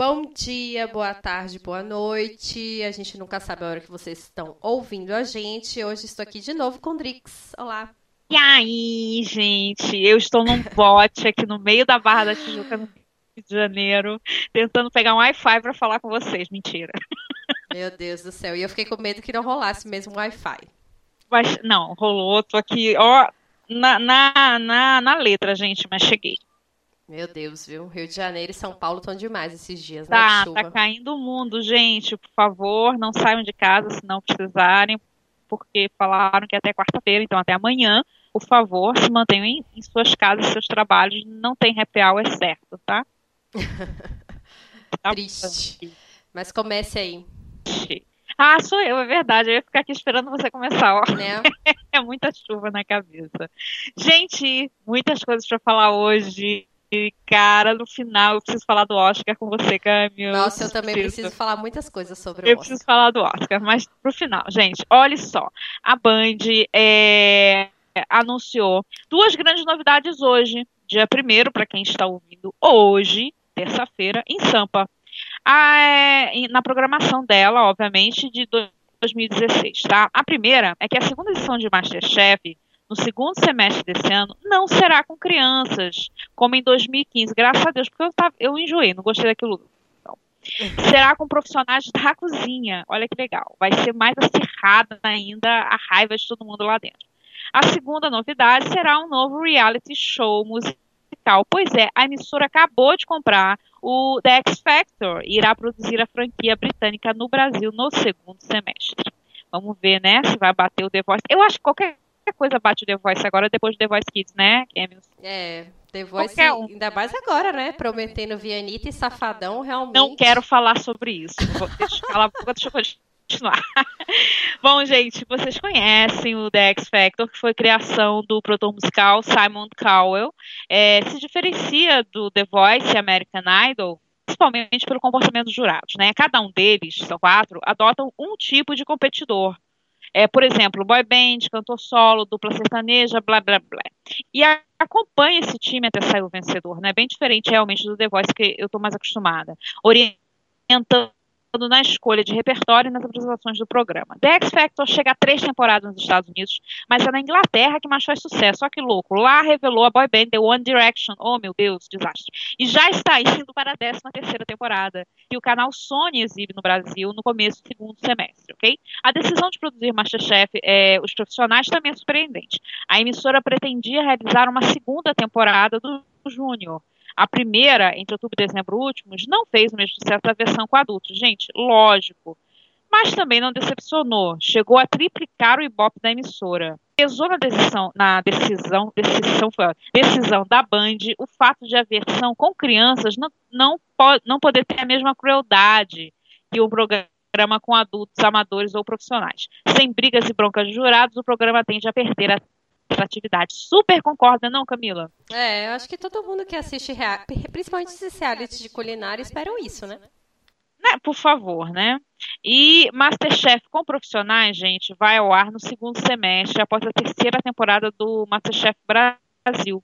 Bom dia, boa tarde, boa noite. A gente nunca sabe a hora que vocês estão ouvindo a gente. Hoje estou aqui de novo com o Drix. Olá. E aí, gente? Eu estou num bote aqui no meio da Barra da Tijuca, no Rio de Janeiro, tentando pegar um Wi-Fi para falar com vocês. Mentira. Meu Deus do céu. E eu fiquei com medo que não rolasse mesmo Wi-Fi. Mas, não, rolou. Tô aqui, ó, na, na, na, na letra, gente, mas cheguei. Meu Deus, viu? Rio de Janeiro e São Paulo estão demais esses dias, tá, né? Chuva. Tá caindo o mundo, gente. Por favor, não saiam de casa se não precisarem, porque falaram que até quarta-feira, então até amanhã, por favor, se mantenham em, em suas casas, seus trabalhos. Não tem happy hour, é certo, tá? tá Triste. Mas comece aí. Ah, sou eu, é verdade. Eu ia ficar aqui esperando você começar, ó. Né? é muita chuva na cabeça. Gente, muitas coisas para falar hoje. E, cara, no final eu preciso falar do Oscar com você, Camila. Nossa, eu também preciso, preciso falar muitas coisas sobre o Oscar. Eu preciso falar do Oscar, mas pro final, gente, olha só. A Band é, anunciou duas grandes novidades hoje. Dia 1 para quem está ouvindo hoje, terça-feira, em Sampa. A, é, na programação dela, obviamente, de 2016, tá? A primeira é que a segunda edição de Masterchef no segundo semestre desse ano, não será com crianças, como em 2015. Graças a Deus, porque eu, tava, eu enjoei, não gostei daquilo. Não. Será com profissionais da cozinha. Olha que legal. Vai ser mais acirrada ainda a raiva de todo mundo lá dentro. A segunda novidade será um novo reality show musical. Pois é, a emissora acabou de comprar o The X Factor e irá produzir a franquia britânica no Brasil no segundo semestre. Vamos ver, né, se vai bater o The Voice. Eu acho que qualquer coisa bate o The Voice agora, depois do The Voice Kids, né, É, The Voice, um. ainda mais agora, né? Prometendo Vianita e Safadão, realmente. Não quero falar sobre isso. Vou, deixa, eu continuar. Bom, gente, vocês conhecem o The X Factor, que foi criação do produtor musical Simon Cowell. É, se diferencia do The Voice e American Idol principalmente pelo comportamento dos jurados. Né? Cada um deles, são quatro, adotam um tipo de competidor. É, por exemplo, boy band, cantor solo, dupla sertaneja, blá blá blá. E a, acompanha esse time até sair o vencedor, né? Bem diferente realmente do The Voice que eu estou mais acostumada. Orientando na escolha de repertório e nas apresentações do programa. The X Factor chega a três temporadas nos Estados Unidos, mas é na Inglaterra que mais faz sucesso. Só que louco, lá revelou a boy band The One Direction. Oh, meu Deus, desastre. E já está indo para a 13 terceira temporada, que o canal Sony exibe no Brasil no começo do segundo semestre, ok? A decisão de produzir Masterchef, é, os profissionais, também é surpreendente. A emissora pretendia realizar uma segunda temporada do Júnior, a primeira, entre outubro e dezembro últimos, não fez o mesmo sucesso da versão com adultos. Gente, lógico. Mas também não decepcionou. Chegou a triplicar o ibope da emissora. Pesou na decisão, na decisão, decisão, decisão da Band o fato de a versão com crianças não, não, pode, não poder ter a mesma crueldade que o programa com adultos, amadores ou profissionais. Sem brigas e broncas de jurados, o programa tende a perder a atividade. Super concorda, não, Camila? É, eu acho que todo mundo que assiste, principalmente esses realities de culinária, esperam isso, né? né? Por favor, né? E Masterchef com profissionais, gente, vai ao ar no segundo semestre, após a terceira temporada do Masterchef Brasil,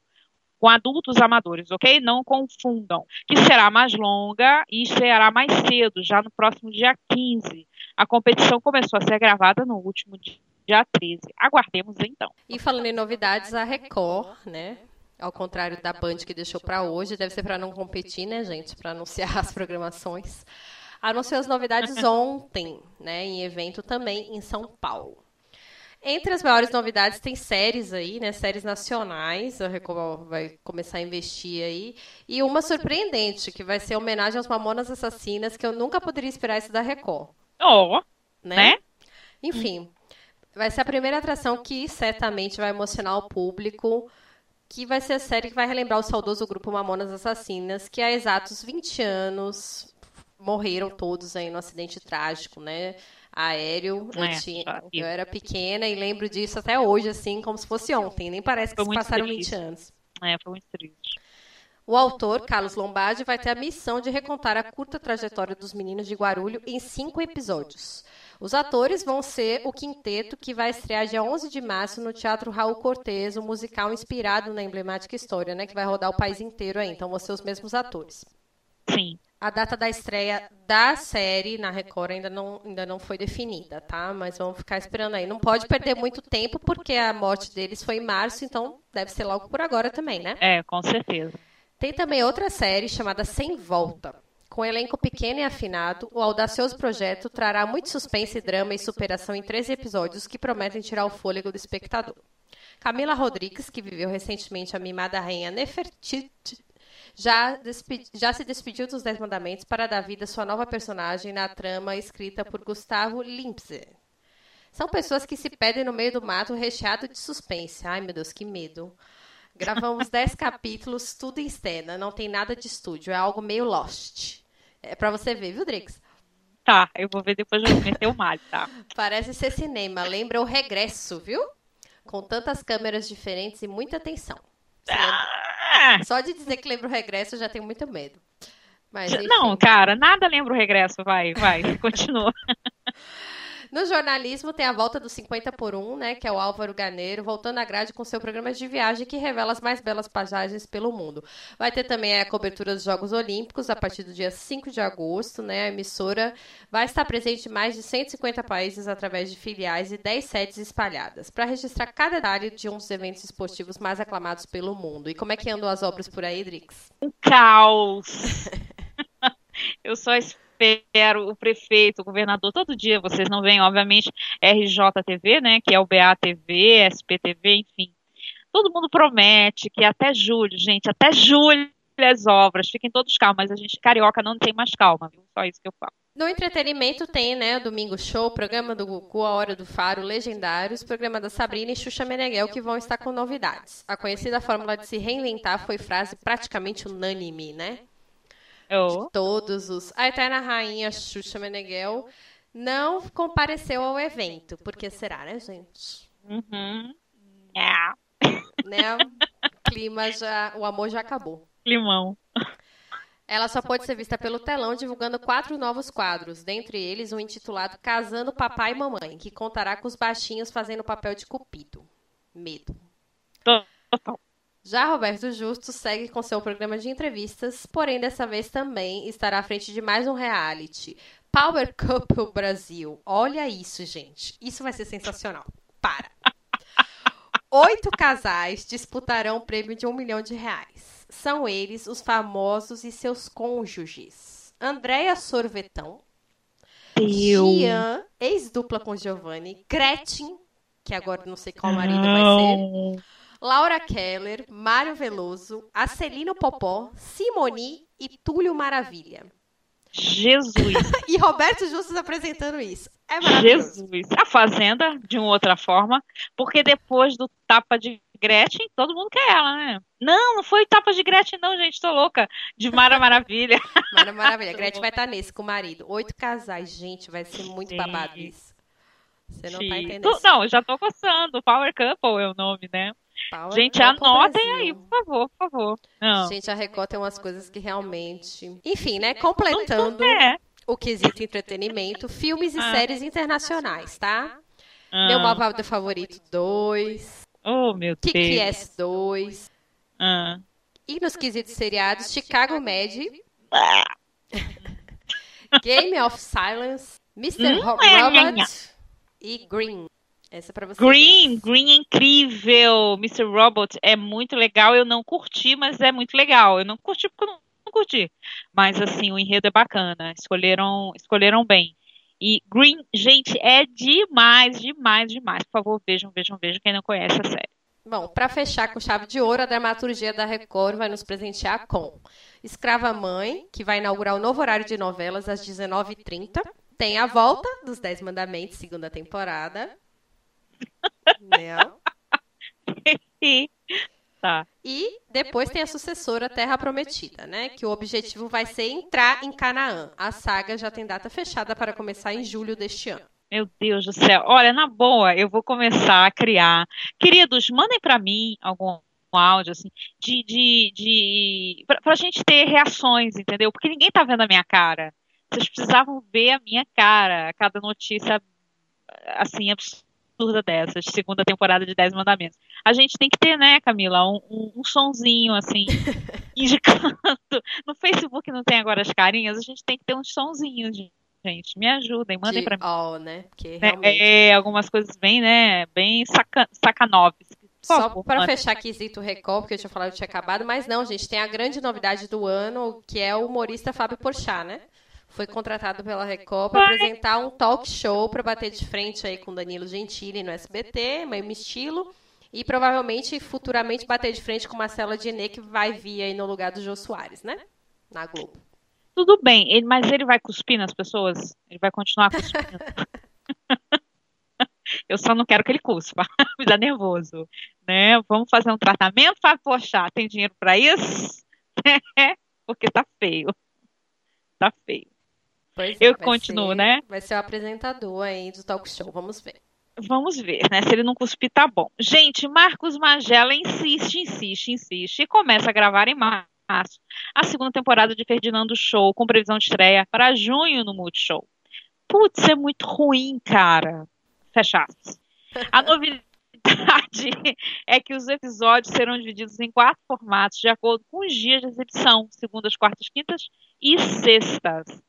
com adultos amadores, ok? Não confundam. Que será mais longa e estreará mais cedo, já no próximo dia 15. A competição começou a ser gravada no último dia dia 13. Aguardemos então. E falando em novidades, a Record, né? Ao contrário da Band que deixou para hoje, deve ser para não competir, né, gente, para anunciar as programações. Anunciou as novidades ontem, né, em evento também em São Paulo. Entre as maiores novidades tem séries aí, né? Séries nacionais. A Record vai começar a investir aí. E uma surpreendente, que vai ser homenagem aos Mamonas Assassinas, que eu nunca poderia esperar isso da Record. Oh, né? né? Enfim, Vai ser a primeira atração que certamente vai emocionar o público, que vai ser a série que vai relembrar o saudoso grupo Mamonas Assassinas, que há exatos 20 anos morreram todos aí no acidente trágico, né? Aéreo. É, eu, tinha, eu, era pequena e lembro disso até hoje, assim, como se fosse ontem. Nem parece que se passaram triste. 20 anos. É, foi muito triste. O autor, Carlos Lombardi, vai ter a missão de recontar a curta trajetória dos meninos de Guarulho em cinco episódios. Os atores vão ser o quinteto que vai estrear dia 11 de março no Teatro Raul Cortez, um musical inspirado na emblemática história, né, que vai rodar o país inteiro aí. Então vão ser os mesmos atores. Sim. A data da estreia da série na Record ainda não, ainda não foi definida, tá? Mas vamos ficar esperando aí. Não pode perder muito tempo, porque a morte deles foi em março, então deve ser logo por agora também, né? É, com certeza. Tem também outra série chamada Sem Volta. Com elenco pequeno e afinado, o audacioso projeto trará muito suspense, drama e superação em 13 episódios que prometem tirar o fôlego do espectador. Camila Rodrigues, que viveu recentemente a mimada rainha Nefertiti, já, já, se despediu dos Dez Mandamentos para dar vida à sua nova personagem na trama escrita por Gustavo Limpse. São pessoas que se perdem no meio do mato recheado de suspense. Ai, meu Deus, que medo. Gravamos dez capítulos, tudo em cena, não tem nada de estúdio, é algo meio Lost. É para você ver, viu, Drix? Tá, eu vou ver depois de meter o mal, tá? Parece ser cinema, lembra o regresso, viu? Com tantas câmeras diferentes e muita tensão. Ah! Só de dizer que lembra o regresso eu já tenho muito medo. Mas, Não, cara, nada lembra o regresso. Vai, vai, continua. No jornalismo tem a volta do 50 por 1, né, que é o Álvaro Ganeiro, voltando à grade com seu programa de viagem que revela as mais belas paisagens pelo mundo. Vai ter também a cobertura dos Jogos Olímpicos a partir do dia 5 de agosto, né? A emissora vai estar presente em mais de 150 países através de filiais e 10 sedes espalhadas, para registrar cada detalhe de um dos eventos esportivos mais aclamados pelo mundo. E como é que andam as obras por aí, Drix? Um caos. Eu só espero espero o prefeito, o governador, todo dia vocês não veem, obviamente, RJTV, né, que é o BATV, SPTV, enfim. Todo mundo promete que até julho, gente, até julho as obras, fiquem todos calmos, mas a gente carioca não tem mais calma, viu? Só isso que eu falo. No entretenimento tem, né, Domingo Show, programa do Gugu, A Hora do Faro, Legendários, programa da Sabrina e Xuxa Meneghel, que vão estar com novidades. A conhecida fórmula de se reinventar foi frase praticamente unânime, né? Oh. de todos os. A eterna rainha Xuxa Meneghel não compareceu ao evento. Porque será, né, gente? Uhum. Yeah. Né? clima já. O amor já acabou. Limão. Ela só pode ser vista pelo telão divulgando quatro novos quadros, dentre eles um intitulado Casando Papai e Mamãe, que contará com os baixinhos fazendo o papel de cupido. Medo. Total. Já Roberto Justo segue com seu programa de entrevistas, porém dessa vez também estará à frente de mais um reality. Power Couple Brasil. Olha isso, gente. Isso vai ser sensacional. Para. Oito casais disputarão o prêmio de um milhão de reais. São eles os famosos e seus cônjuges. Andréia Sorvetão. Gian, ex-dupla com Giovanni. Gretchen, que agora não sei qual marido vai ser. Laura Keller, Mário Veloso, Acelino Popó, Simoni e Túlio Maravilha. Jesus! e Roberto Justus apresentando isso. É maravilhoso. Jesus! A Fazenda, de uma outra forma, porque depois do tapa de Gretchen, todo mundo quer ela, né? Não, não foi tapa de Gretchen, não, gente, tô louca. De Mara Maravilha. Mara Maravilha. Gretchen vai estar nesse com o marido. Oito casais, gente, vai ser muito Sim. babado isso. Você não Sim. tá entendendo. Não, já tô coçando. Power Couple é o nome, né? Power Gente, anotem aí, por favor, por favor. Não. Gente, a Record tem umas coisas que realmente. Enfim, né? Completando é. o quesito entretenimento, filmes e ah. séries internacionais, tá? Ah. Meu Malvado Favorito 2. Oh, meu Deus. Kick-Ass 2. Ah. E nos quesitos seriados, Chicago Med. Game of Silence. Mr. Hum, Robot. E Green. Essa é pra você. Green, Green é incrível. Mr. Robot é muito legal. Eu não curti, mas é muito legal. Eu não curti porque eu não, não curti. Mas assim, o enredo é bacana. Escolheram, escolheram bem. E Green, gente, é demais, demais, demais. Por favor, vejam, vejam, vejam quem não conhece a série. Bom, para fechar com chave de ouro, a dramaturgia da Record vai nos presentear com Escrava Mãe, que vai inaugurar o novo horário de novelas às 19h30. Tem a volta dos Dez Mandamentos, segunda temporada. Né? tá. E depois tem a sucessora Terra Prometida, né? Que o objetivo vai ser entrar em Canaã. A saga já tem data fechada para começar em julho deste ano. Meu Deus do céu. Olha, na boa, eu vou começar a criar. Queridos, mandem para mim algum áudio, assim, de. de, de... Pra, pra gente ter reações, entendeu? Porque ninguém tá vendo a minha cara. Vocês precisavam ver a minha cara, cada notícia, assim, absurda absurda dessas, segunda temporada de Dez Mandamentos. A gente tem que ter, né, Camila, um, um, um sonzinho, assim, indicando. No Facebook não tem agora as carinhas, a gente tem que ter uns sonzinhos, gente. Me ajudem, mandem para mim. Oh, né? Porque É, realmente... é, algumas coisas bem, né? Bem saca, sacanóveis. Só para fechar quesito Record, porque eu tinha falado que tinha acabado, mas não, gente, tem a grande novidade do ano, que é o humorista Fábio Porchat, né? Foi contratado pela Record para apresentar um talk show para bater de frente aí com Danilo Gentili no SBT, meio estilo, e provavelmente futuramente bater de frente com Marcela Diné, que vai vir aí no lugar do Jô Soares, né? Na Globo. Tudo bem, ele- mas ele vai cuspir nas pessoas? Ele vai continuar cuspindo? Eu só não quero que ele cuspa, me dá nervoso, né? Vamos fazer um tratamento, Fábio Porchat, tem dinheiro para isso? Porque tá feio, tá feio. Pois é, Eu continuo, ser- né? Vai ser o apresentador aí do talk show, vamos ver. Vamos ver, né? Se ele não cuspir, tá bom. Gente, Marcos Magela insiste, insiste, insiste e começa a gravar em março a segunda temporada de Ferdinando Show, com previsão de estreia para junho no Multishow. Putz, é muito ruim, cara. Fecha aspas. A novidade é que os episódios serão divididos em quatro formatos, de acordo com os dias de exibição, segundas, quartas, quintas e sextas.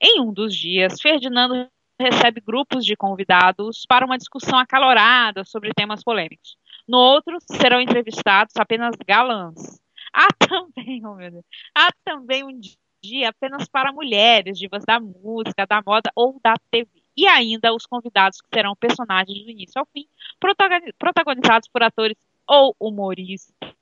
Em um dos dias, Ferdinando recebe grupos de convidados para uma discussão acalorada sobre temas polêmicos. No outro, serão entrevistados apenas galãs. Há também, oh meu Deus, há também um dia apenas para mulheres, divas da música, da moda ou da TV. E ainda os convidados que serão personagens do início ao fim, protagoni- protagonizados por atores ou humoristas.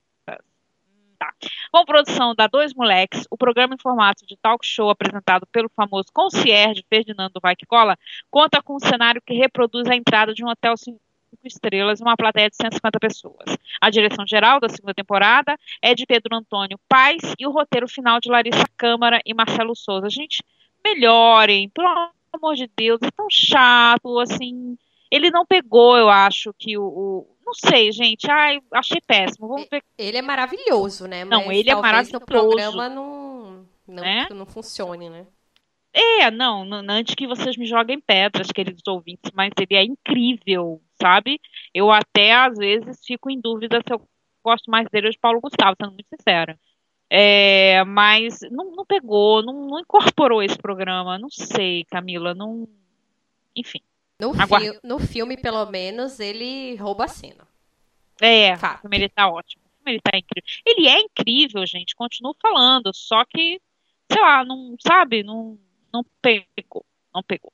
Tá. Com produção da Dois Moleques, o programa em formato de talk show apresentado pelo famoso concierge Ferdinando Vai que Cola conta com um cenário que reproduz a entrada de um hotel cinco estrelas e uma plateia de 150 pessoas. A direção geral da segunda temporada é de Pedro Antônio Paes e o roteiro final de Larissa Câmara e Marcelo Souza. Gente, melhorem, pelo amor de Deus, é tão chato, assim. Ele não pegou, eu acho, que o. o- não sei, gente. Ai, achei péssimo. Vamos ver. Ele é maravilhoso, né? Não, Mas ele é maravilhoso. programa não, não, Né? não funcione, né? É, não, n- antes que vocês me joguem pedras, queridos ouvintes, mas ele é incrível, sabe? Eu até, às vezes, fico em dúvida se eu gosto mais dele ou de Paulo Gustavo, sendo muito sincera. É, mas não, não pegou, não, não incorporou esse programa, não sei, Camila, não. Enfim. No, fi- no filme, pelo menos, ele rouba a cena. É, Fato. o filme ele tá ótimo. O filme ele tá incrível. Ele é incrível, gente, continuo falando, só que, sei lá, não, sabe, não, não pegou, não pegou.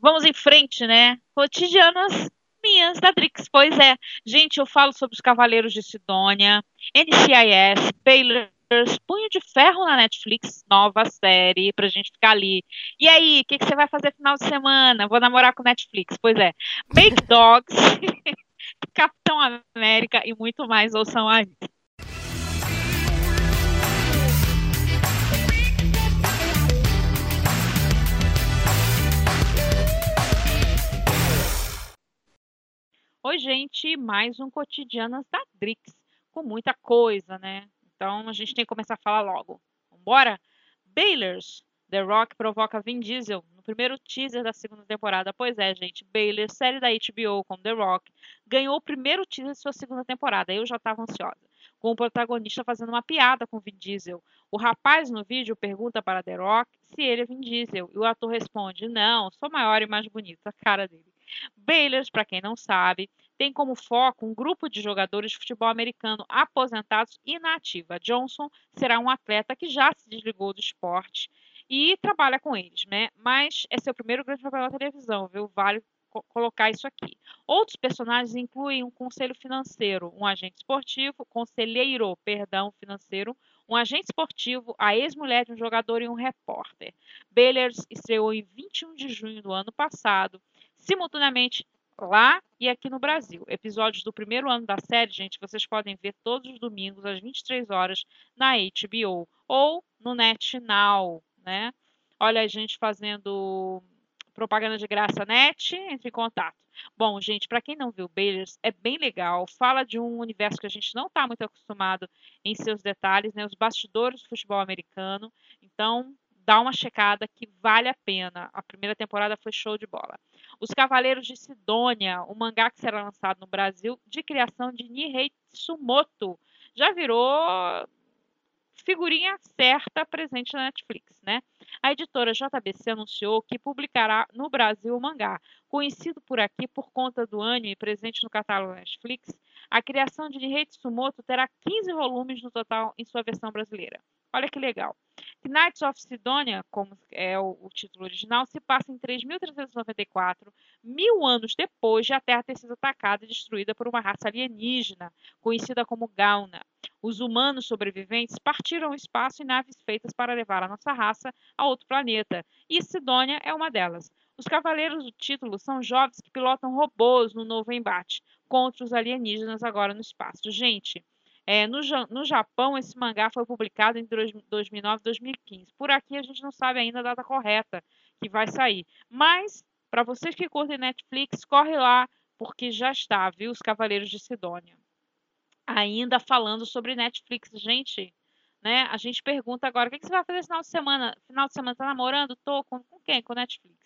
Vamos em frente, né? Cotidianas minhas da Drix. Pois é, gente, eu falo sobre os Cavaleiros de Sidônia, NCIS, Baylors, Punho de Ferro na Netflix, nova série, pra gente ficar ali. E aí, o que, que você vai fazer final de semana? Vou namorar com Netflix. Pois é, Make Dogs, Capitão América e muito mais ouçam aí. Oi, gente, mais um Cotidianas da Drix, com muita coisa, né? Então a gente tem que começar a falar logo. Vambora? Baylors, The Rock provoca Vin Diesel no primeiro teaser da segunda temporada. Pois é, gente, Baylor, série da HBO com The Rock, ganhou o primeiro teaser de sua segunda temporada. Eu já estava ansiosa. Com o protagonista fazendo uma piada com Vin Diesel. O rapaz no vídeo pergunta para The Rock se ele é Vin Diesel. E o ator responde: Não, sou maior e mais bonito. A cara dele. Baylors, para quem não sabe, tem como foco um grupo de jogadores de futebol americano aposentados e na ativa. Johnson será um atleta que já se desligou do esporte e trabalha com eles, né? Mas é seu primeiro grande papel na televisão, viu? Vale colocar isso aqui. Outros personagens incluem um conselho financeiro, um agente esportivo, conselheiro, perdão, financeiro, um agente esportivo, a ex-mulher de um jogador e um repórter. Baylors estreou em 21 de junho do ano passado, simultaneamente lá e aqui no Brasil. Episódios do primeiro ano da série, gente, vocês podem ver todos os domingos às 23 horas na HBO ou no NetNow, né? Olha a gente fazendo propaganda de graça net, entre em contato. Bom, gente, para quem não viu Baylors, é bem legal. Fala de um universo que a gente não está muito acostumado em seus detalhes, né? Os bastidores do futebol americano. Então, dá uma checada que vale a pena. A primeira temporada foi show de bola. Os Cavaleiros de Sidônia, um mangá que será lançado no Brasil, de criação de Nihei Tsumoto, já virou figurinha certa presente na Netflix, né? A editora JBC anunciou que publicará no Brasil o mangá. Conhecido por aqui por conta do anime presente no catálogo Netflix, a criação de Nihei Tsumoto terá 15 volumes no total em sua versão brasileira. Olha que legal. Knights of Sidonia, como é o, o título original, se passa em 3.394, mil anos depois de a Terra ter sido atacada e destruída por uma raça alienígena, conhecida como Gauna. Os humanos sobreviventes partiram ao espaço em naves feitas para levar a nossa raça a outro planeta, e Sidônia é uma delas. Os cavaleiros do título são jovens que pilotam robôs no novo embate contra os alienígenas agora no espaço. Gente, é, no, no Japão, esse mangá foi publicado entre 2009 e 2015. Por aqui a gente não sabe ainda a data correta que vai sair. Mas, para vocês que curtem Netflix, corre lá, porque já está, viu? Os Cavaleiros de Sidônia. Ainda falando sobre Netflix, gente, né? A gente pergunta agora, o que, você vai fazer final de semana? Final de semana, tá namorando? Tô com, com quem? Com Netflix.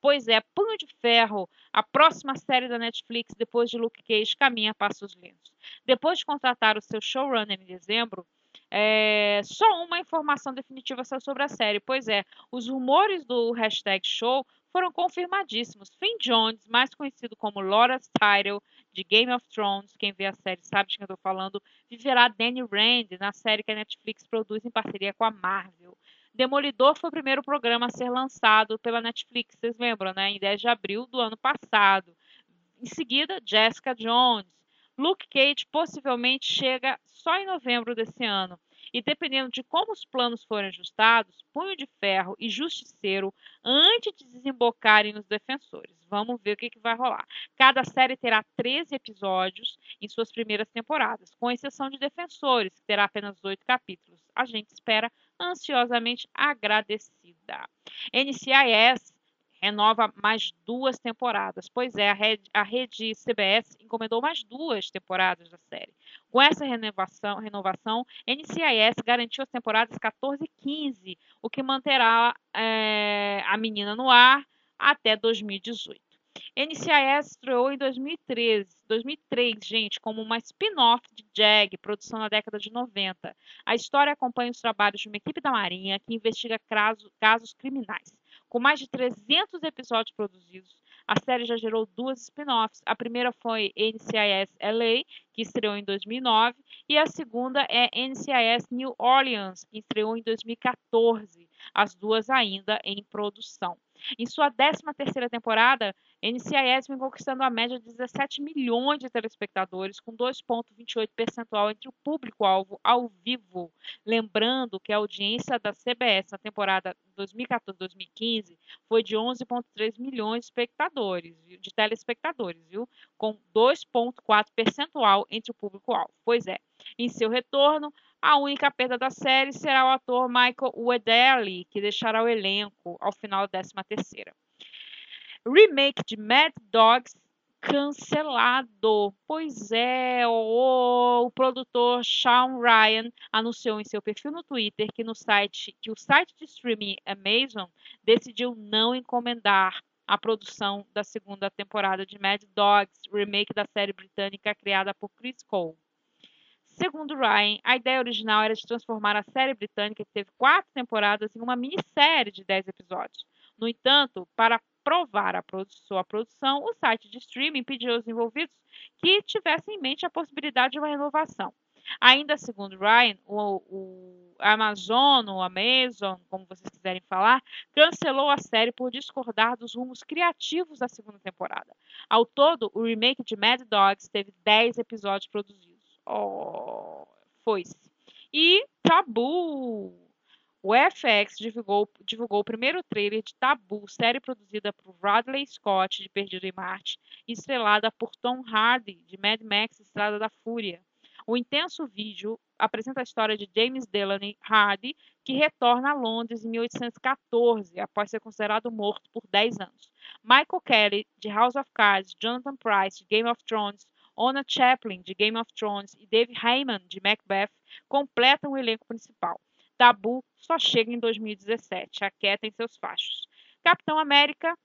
Pois é, Punho de Ferro, a próxima série da Netflix depois de Luke Cage, caminha a passos lentos. Depois de contratar o seu showrunner em dezembro, é, só uma informação definitiva sobre a série. Pois é, os rumores do hashtag show foram confirmadíssimos. Finn Jones, mais conhecido como Laura's Title de Game of Thrones, quem vê a série sabe de quem eu estou falando, viverá Danny Rand na série que a Netflix produz em parceria com a Marvel. Demolidor foi o primeiro programa a ser lançado pela Netflix, vocês lembram, né? Em 10 de abril do ano passado. Em seguida, Jessica Jones. Luke Cage possivelmente chega só em novembro desse ano. E dependendo de como os planos forem ajustados, Punho de Ferro e Justiceiro, antes de desembocarem nos defensores. Vamos ver o que, que vai rolar. Cada série terá 13 episódios em suas primeiras temporadas, com exceção de Defensores, que terá apenas 8 capítulos. A gente espera ansiosamente agradecida. NCIS renova mais duas temporadas. Pois é, a rede, a rede CBS encomendou mais duas temporadas da série. Com essa renovação, renovação NCIS garantiu as temporadas 14 e 15, o que manterá é, a menina no ar até 2018. NCIS estreou em 2013, 2003, gente, como uma spin-off de Jag, produção na década de 90. A história acompanha os trabalhos de uma equipe da Marinha que investiga casos, casos criminais. Com mais de 300 episódios produzidos, a série já gerou duas spin-offs. A primeira foi NCIS LA, que estreou em 2009, e a segunda é NCIS New Orleans, que estreou em 2014, as duas ainda em produção. Em sua 13ª temporada, NCIS vem conquistando a média de 17 milhões de telespectadores, com 2,28 percentual entre o público-alvo ao vivo. Lembrando que a audiência da CBS na temporada 2014-2015 foi de 11,3 milhões de espectadores, de telespectadores, viu? Com 2,4 percentual entre o público-alvo. Pois é, em seu retorno, a única perda da série será o ator Michael Weatherly, que deixará o elenco ao final da 13ª. Remake de Mad Dogs cancelado. Pois é, o, o, produtor Sean Ryan anunciou em seu perfil no Twitter que no site que o site de streaming Amazon decidiu não encomendar a produção da segunda temporada de Mad Dogs, remake da série britânica criada por Chris Cole. Segundo Ryan, a ideia original era de transformar a série britânica, que teve quatro temporadas, em uma minissérie de dez episódios. No entanto, para provar a sua produção, o site de streaming pediu aos envolvidos que tivessem em mente a possibilidade de uma renovação. Ainda segundo Ryan, o, o Amazon, ou Amazon, como vocês quiserem falar, cancelou a série por discordar dos rumos criativos da segunda temporada. Ao todo, o remake de Mad Dogs teve 10 episódios produzidos. Oh, foi-se. E Tabu! O FX divulgou, divulgou o primeiro trailer de Tabu, série produzida por Bradley Scott, de Perdido em Marte, estrelada por Tom Hardy, de Mad Max Estrada da Fúria. O intenso vídeo apresenta a história de James Delaney Hardy, que retorna a Londres em 1814, após ser considerado morto por 10 anos. Michael Kelly, de House of Cards, Jonathan Price, de Game of Thrones, Ona Chaplin, de Game of Thrones, e Dave Heyman, de Macbeth, completam o elenco principal. Dabu só chega em 2017. Aquietem seus fachos. Capitão América,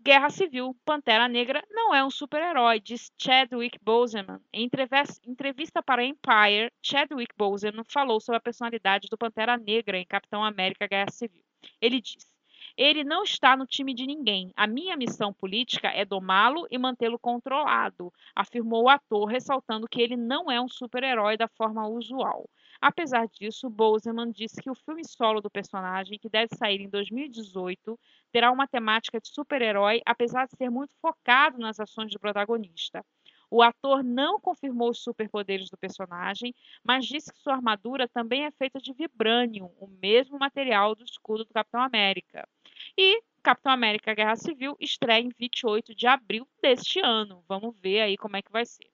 Guerra Civil, Pantera Negra não é um super-herói, diz Chadwick Boseman. Em entrevista para Empire, Chadwick Boseman falou sobre a personalidade do Pantera Negra em Capitão América Guerra Civil. Ele diz: Ele não está no time de ninguém. A minha missão política é domá-lo e mantê-lo controlado, afirmou o ator, ressaltando que ele não é um super-herói da forma usual. Apesar disso, Boseman disse que o filme solo do personagem, que deve sair em 2018, terá uma temática de super-herói, apesar de ser muito focado nas ações do protagonista. O ator não confirmou os superpoderes do personagem, mas disse que sua armadura também é feita de vibranium, o mesmo material do escudo do Capitão América. E Capitão América Guerra Civil estreia em 28 de abril deste ano. Vamos ver aí como é que vai ser.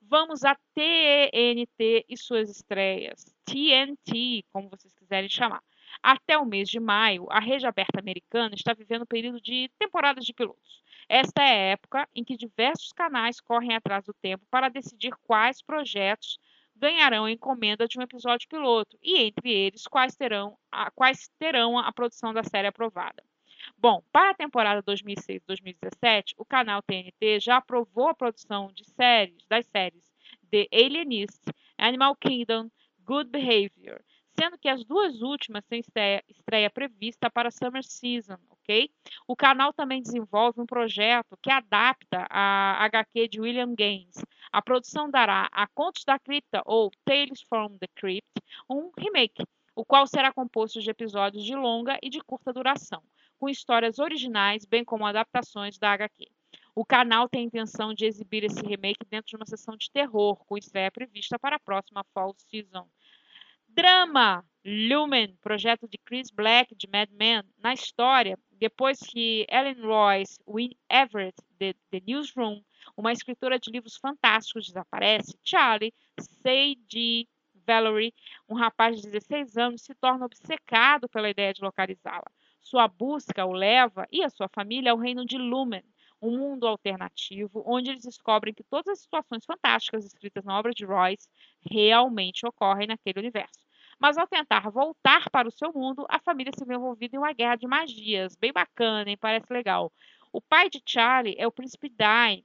Vamos a TNT e suas estreias, TNT, como vocês quiserem chamar. Até o mês de maio, a rede aberta americana está vivendo um período de temporadas de pilotos. Esta é a época em que diversos canais correm atrás do tempo para decidir quais projetos ganharão a encomenda de um episódio piloto e, entre eles, quais terão a, quais terão a produção da série aprovada. Bom, para a temporada 2006-2017, o canal TNT já aprovou a produção de séries, das séries The Alienist, Animal Kingdom, Good Behavior, sendo que as duas últimas têm estreia, estreia prevista para Summer Season, ok? O canal também desenvolve um projeto que adapta a HQ de William Gaines. A produção dará a Contos da Cripta, ou Tales from the Crypt, um remake, o qual será composto de episódios de longa e de curta duração com histórias originais, bem como adaptações da HQ. O canal tem a intenção de exibir esse remake dentro de uma sessão de terror, com estreia prevista para a próxima Fall Season. Drama Lumen, projeto de Chris Black de Mad Men. Na história, depois que Ellen Royce Win Everett, de The Newsroom, uma escritora de livros fantásticos, desaparece, Charlie Sadie Valerie, um rapaz de 16 anos, se torna obcecado pela ideia de localizá-la. Sua busca o leva e a sua família ao reino de Lumen, um mundo alternativo onde eles descobrem que todas as situações fantásticas escritas na obra de Royce realmente ocorrem naquele universo. Mas ao tentar voltar para o seu mundo, a família se vê envolvida em uma guerra de magias, bem bacana, hein? Parece legal. O pai de Charlie é o príncipe Dai,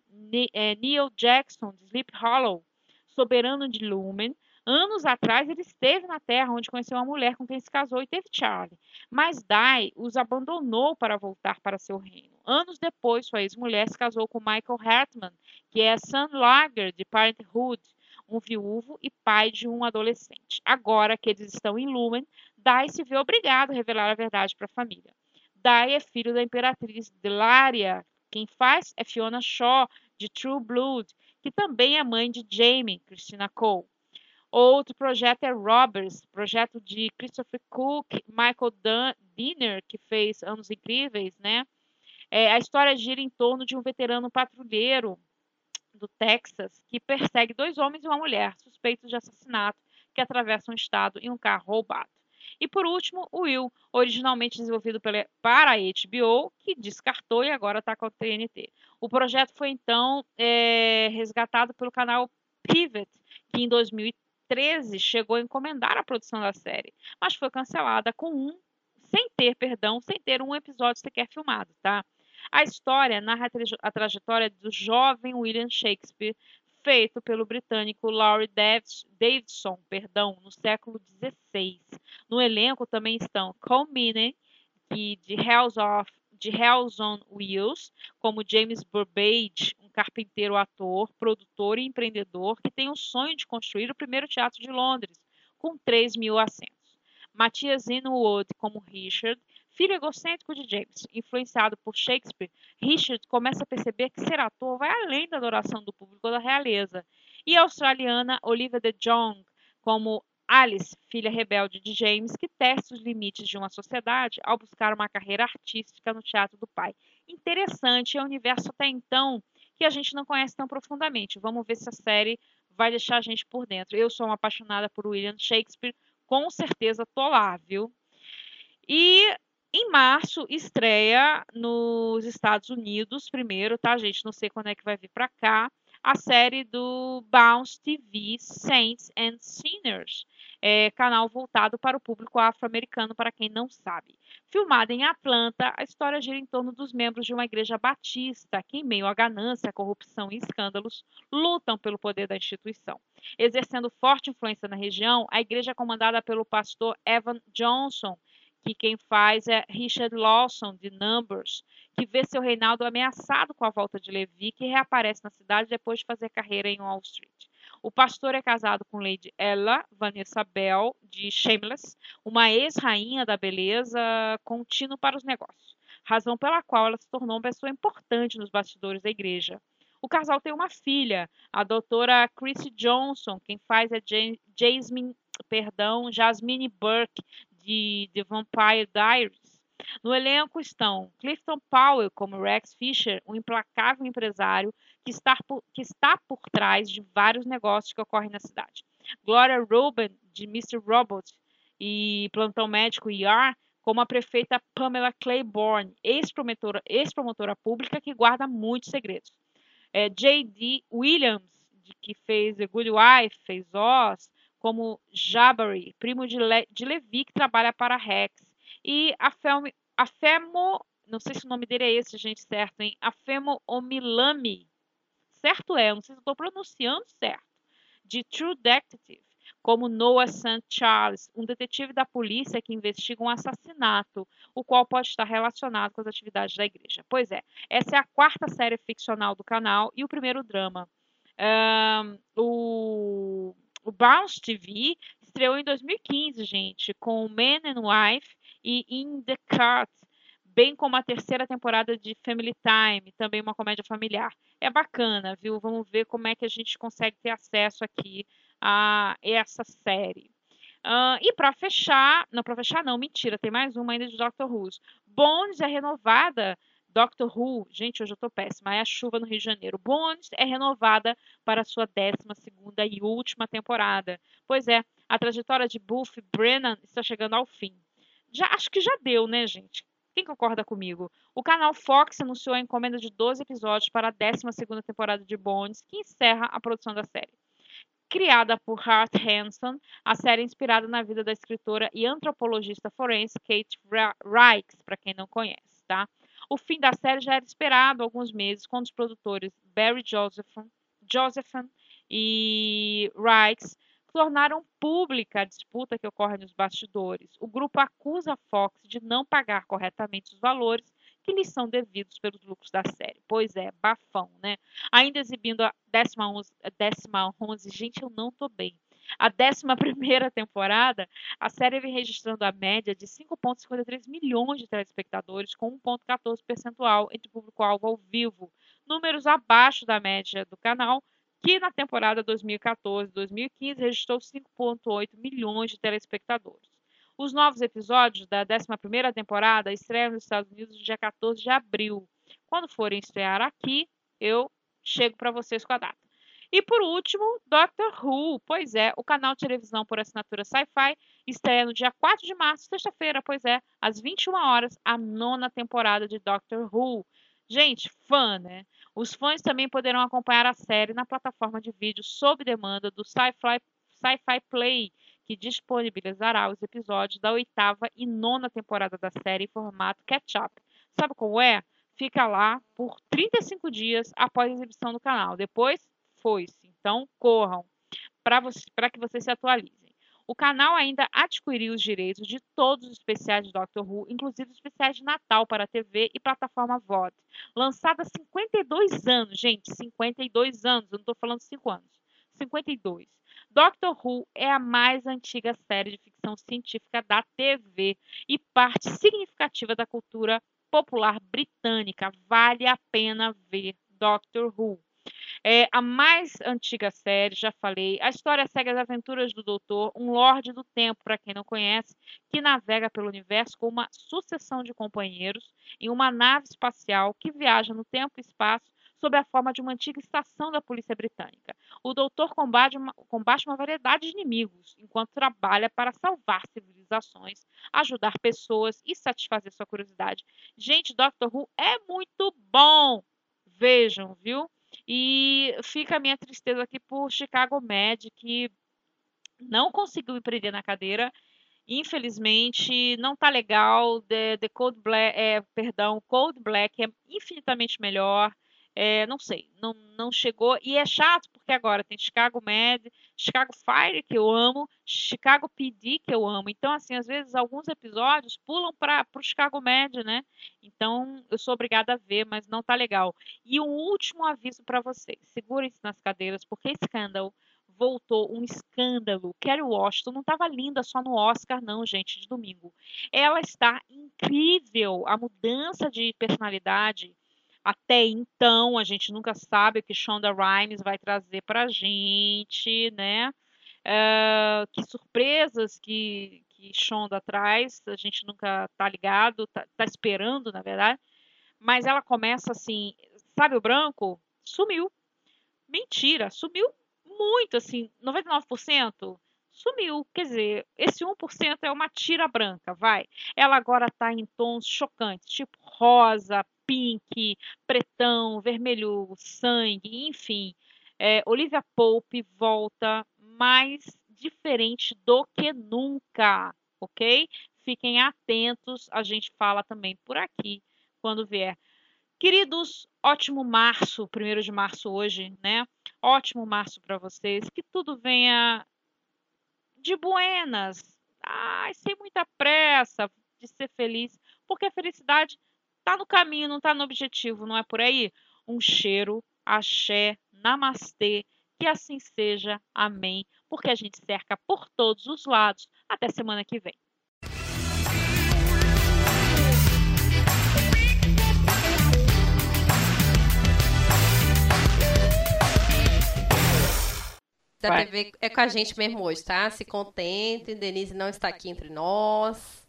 é, Neil Jackson, de Sleep Hollow, soberano de Lumen, Anos atrás, ele esteve na Terra, onde conheceu uma mulher com quem se casou e teve Charlie. Mas Dai os abandonou para voltar para seu reino. Anos depois, sua ex-mulher se casou com Michael Hartman, que é Sam Lager, de Parenthood, um viúvo e pai de um adolescente. Agora que eles estão em Lumen, Dai se vê obrigado a revelar a verdade para a família. Dai é filho da imperatriz Delaria. Quem faz é Fiona Shaw, de True Blood, que também é mãe de Jamie, Christina Cole. Outro projeto é Robbers, projeto de Christopher Cook, Michael Dinner, que fez Anos Incríveis, né? É, a história gira em torno de um veterano patrulheiro do Texas que persegue dois homens e uma mulher suspeitos de assassinato que atravessam o estado em um carro roubado. E por último, o Will, originalmente desenvolvido pela, para a HBO, que descartou e agora está com a TNT. O projeto foi então é, resgatado pelo canal Pivot, que em 2013 2013 chegou a encomendar a produção da série, mas foi cancelada com um, sem ter, perdão, sem ter um episódio sequer filmado, tá? A história narra a trajetória do jovem William Shakespeare, feito pelo britânico Laurie Davidson, perdão, no século XVI. No elenco também estão Cole Meany, que de Hells of de Hells on Wheels, como James Burbage, um carpinteiro, ator, produtor e empreendedor que tem o sonho de construir o primeiro teatro de Londres, com 3 mil assentos. Matias Inwood, como Richard, filho egocêntrico de James, influenciado por Shakespeare, Richard começa a perceber que ser ator vai além da adoração do público da realeza. E a australiana Olivia de Jong, como Alice, filha rebelde de James, que testa os limites de uma sociedade ao buscar uma carreira artística no teatro do pai. Interessante, é um universo até então que a gente não conhece tão profundamente. Vamos ver se a série vai deixar a gente por dentro. Eu sou uma apaixonada por William Shakespeare, com certeza tô lá, viu? E em março estreia nos Estados Unidos primeiro, tá, gente? Não sei quando é que vai vir para cá a série do Bounce TV Saints and Sinners. É, canal voltado para o público afro-americano, para quem não sabe. Filmada em Atlanta, a história gira em torno dos membros de uma igreja batista que, em meio à ganância, corrupção e escândalos, lutam pelo poder da instituição. Exercendo forte influência na região, a igreja é comandada pelo pastor Evan Johnson, que quem faz é Richard Lawson, de Numbers, que vê seu reinado ameaçado com a volta de Levi, que reaparece na cidade depois de fazer carreira em Wall Street. O pastor é casado com Lady Ella Vanessa Bell, de Shameless, uma ex-rainha da beleza contínuo para os negócios, razão pela qual ela se tornou uma pessoa importante nos bastidores da igreja. O casal tem uma filha, a doutora Chrissy Johnson, quem faz é Jasmine, perdão, Jasmine Burke, de The Vampire Diaries. No elenco estão Clifton Powell como Rex Fisher, um implacável empresário que está, por, que está por trás de vários negócios que ocorrem na cidade. Gloria Rubin, de Mr. Robot e Plantão Médico ER, como a prefeita Pamela Claiborne, ex-promotora ex -promotora pública que guarda muitos segredos. É, J.D. Williams, de, que fez The Good Wife, fez Oz, como Jabari, primo de, Le, de Levi, que trabalha para Rex. E a, Felme, a Femo, não sei se o nome dele é esse, gente, certo, hein? A Femo Omilami, certo é, não sei se estou pronunciando certo, de True Detective, como Noah St. Charles, um detetive da polícia que investiga um assassinato, o qual pode estar relacionado com as atividades da igreja. Pois é, essa é a quarta série ficcional do canal e o primeiro drama. Um, o, o Bounce TV estreou em 2015, gente, com Man and Wife e In the Cut, bem como a terceira temporada de Family Time, também uma comédia familiar. É bacana, viu? Vamos ver como é que a gente consegue ter acesso aqui a essa série. Uh, e para fechar, não para fechar não, mentira, tem mais uma ainda de Doctor Who. Bones é renovada Doctor Who, gente, hoje eu tô péssima, é a chuva no Rio de Janeiro. Bones é renovada para sua 12 segunda e última temporada. Pois é, a trajetória de Buffy Brennan está chegando ao fim. Já acho que já deu, né, gente? Quem concorda comigo? O canal Fox anunciou a encomenda de 12 episódios para a 12ª temporada de Bones, que encerra a produção da série. Criada por Hart Hanson, a série é inspirada na vida da escritora e antropologista forense Kate Reichs, para quem não conhece, tá? O fim da série já era esperado há alguns meses, quando os produtores Barry Josephson e Reichs tornaram pública a disputa que ocorre nos bastidores. O grupo acusa a Fox de não pagar corretamente os valores que lhes são devidos pelos lucros da série. Pois é, bafão, né? Ainda exibindo a décima onze, décima onze gente, eu não tô bem. A décima primeira temporada, a série vem registrando a média de 5,53 milhões de telespectadores, com 1,14 percentual entre público-alvo ao vivo, números abaixo da média do canal, que na temporada 2014-2015 registrou 5,8 milhões de telespectadores. Os novos episódios da 11ª temporada estreiam nos Estados Unidos no dia 14 de abril. Quando forem estrear aqui, eu chego para vocês com a data. E por último, Doctor Who. Pois é, o canal de televisão por assinatura Sci-Fi estreia no dia 4 de março, sexta-feira, pois é, às 21 horas, a nona temporada de Doctor Who. Gente, fã, né? Os fãs também poderão acompanhar a série na plataforma de vídeo sob demanda do Sci-Fi Sci Play, que disponibilizará os episódios da oitava e nona temporada da série em formato catch-up. Sabe como é? Fica lá por 35 dias após a exibição do canal. Depois, foi-se. Então, corram para que vocês se atualizem. O canal ainda adquiriu os direitos de todos os especiais de Doctor Who, inclusive os especiais de Natal para a TV e plataforma VOD. Lançada há 52 anos, gente, 52 anos, eu não estou falando 5 anos, 52. Doctor Who é a mais antiga série de ficção científica da TV e parte significativa da cultura popular britânica. Vale a pena ver Doctor Who. É a mais antiga série, já falei. A história segue as aventuras do Doutor, um Lorde do Tempo, para quem não conhece, que navega pelo universo com uma sucessão de companheiros em uma nave espacial que viaja no tempo e espaço sob a forma de uma antiga estação da polícia britânica. O doutor combate uma, combate uma variedade de inimigos, enquanto trabalha para salvar civilizações, ajudar pessoas e satisfazer sua curiosidade. Gente, Doctor Who é muito bom! Vejam, viu? E fica a minha tristeza aqui por Chicago Med, que não conseguiu me na cadeira. Infelizmente, não tá legal. The, the Cold Black, é, perdão, Cold Black é infinitamente melhor. É, não sei, não, não chegou. E é chato porque agora tem Chicago Med, Chicago Fire, que eu amo, Chicago PD, que eu amo. Então, assim, às vezes alguns episódios pulam para o Chicago Med, né? Então, eu sou obrigada a ver, mas não tá legal. E um último aviso para vocês: segurem-se nas cadeiras, porque Scandal voltou um escândalo. Kerry Washington não estava linda só no Oscar, não, gente, de domingo. Ela está incrível. A mudança de personalidade até então, a gente nunca sabe o que Shonda Rhimes vai trazer para a gente, né? Uh, que surpresas que, que Shonda traz, a gente nunca tá ligado, tá, tá esperando, na verdade. Mas ela começa assim, sabe o branco? Sumiu. Mentira, sumiu muito, assim, 99% sumiu. Quer dizer, esse 1% é uma tira branca, vai. Ela agora está em tons chocantes, tipo rosa, pink, pretão, vermelho, sangue, enfim. É, Olivia Pope volta mais diferente do que nunca, ok? Fiquem atentos, a gente fala também por aqui quando vier. Queridos, ótimo março, primeiro de março hoje, né? Ótimo março para vocês, que tudo venha de buenas, ai, sem muita pressa de ser feliz, porque a felicidade Tá no caminho, não tá no objetivo, não é por aí? Um cheiro, axé, namastê, que assim seja, amém, porque a gente cerca por todos os lados. Até semana que vem. da TV é com a gente mesmo hoje, tá? Se contente, Denise não está aqui entre nós.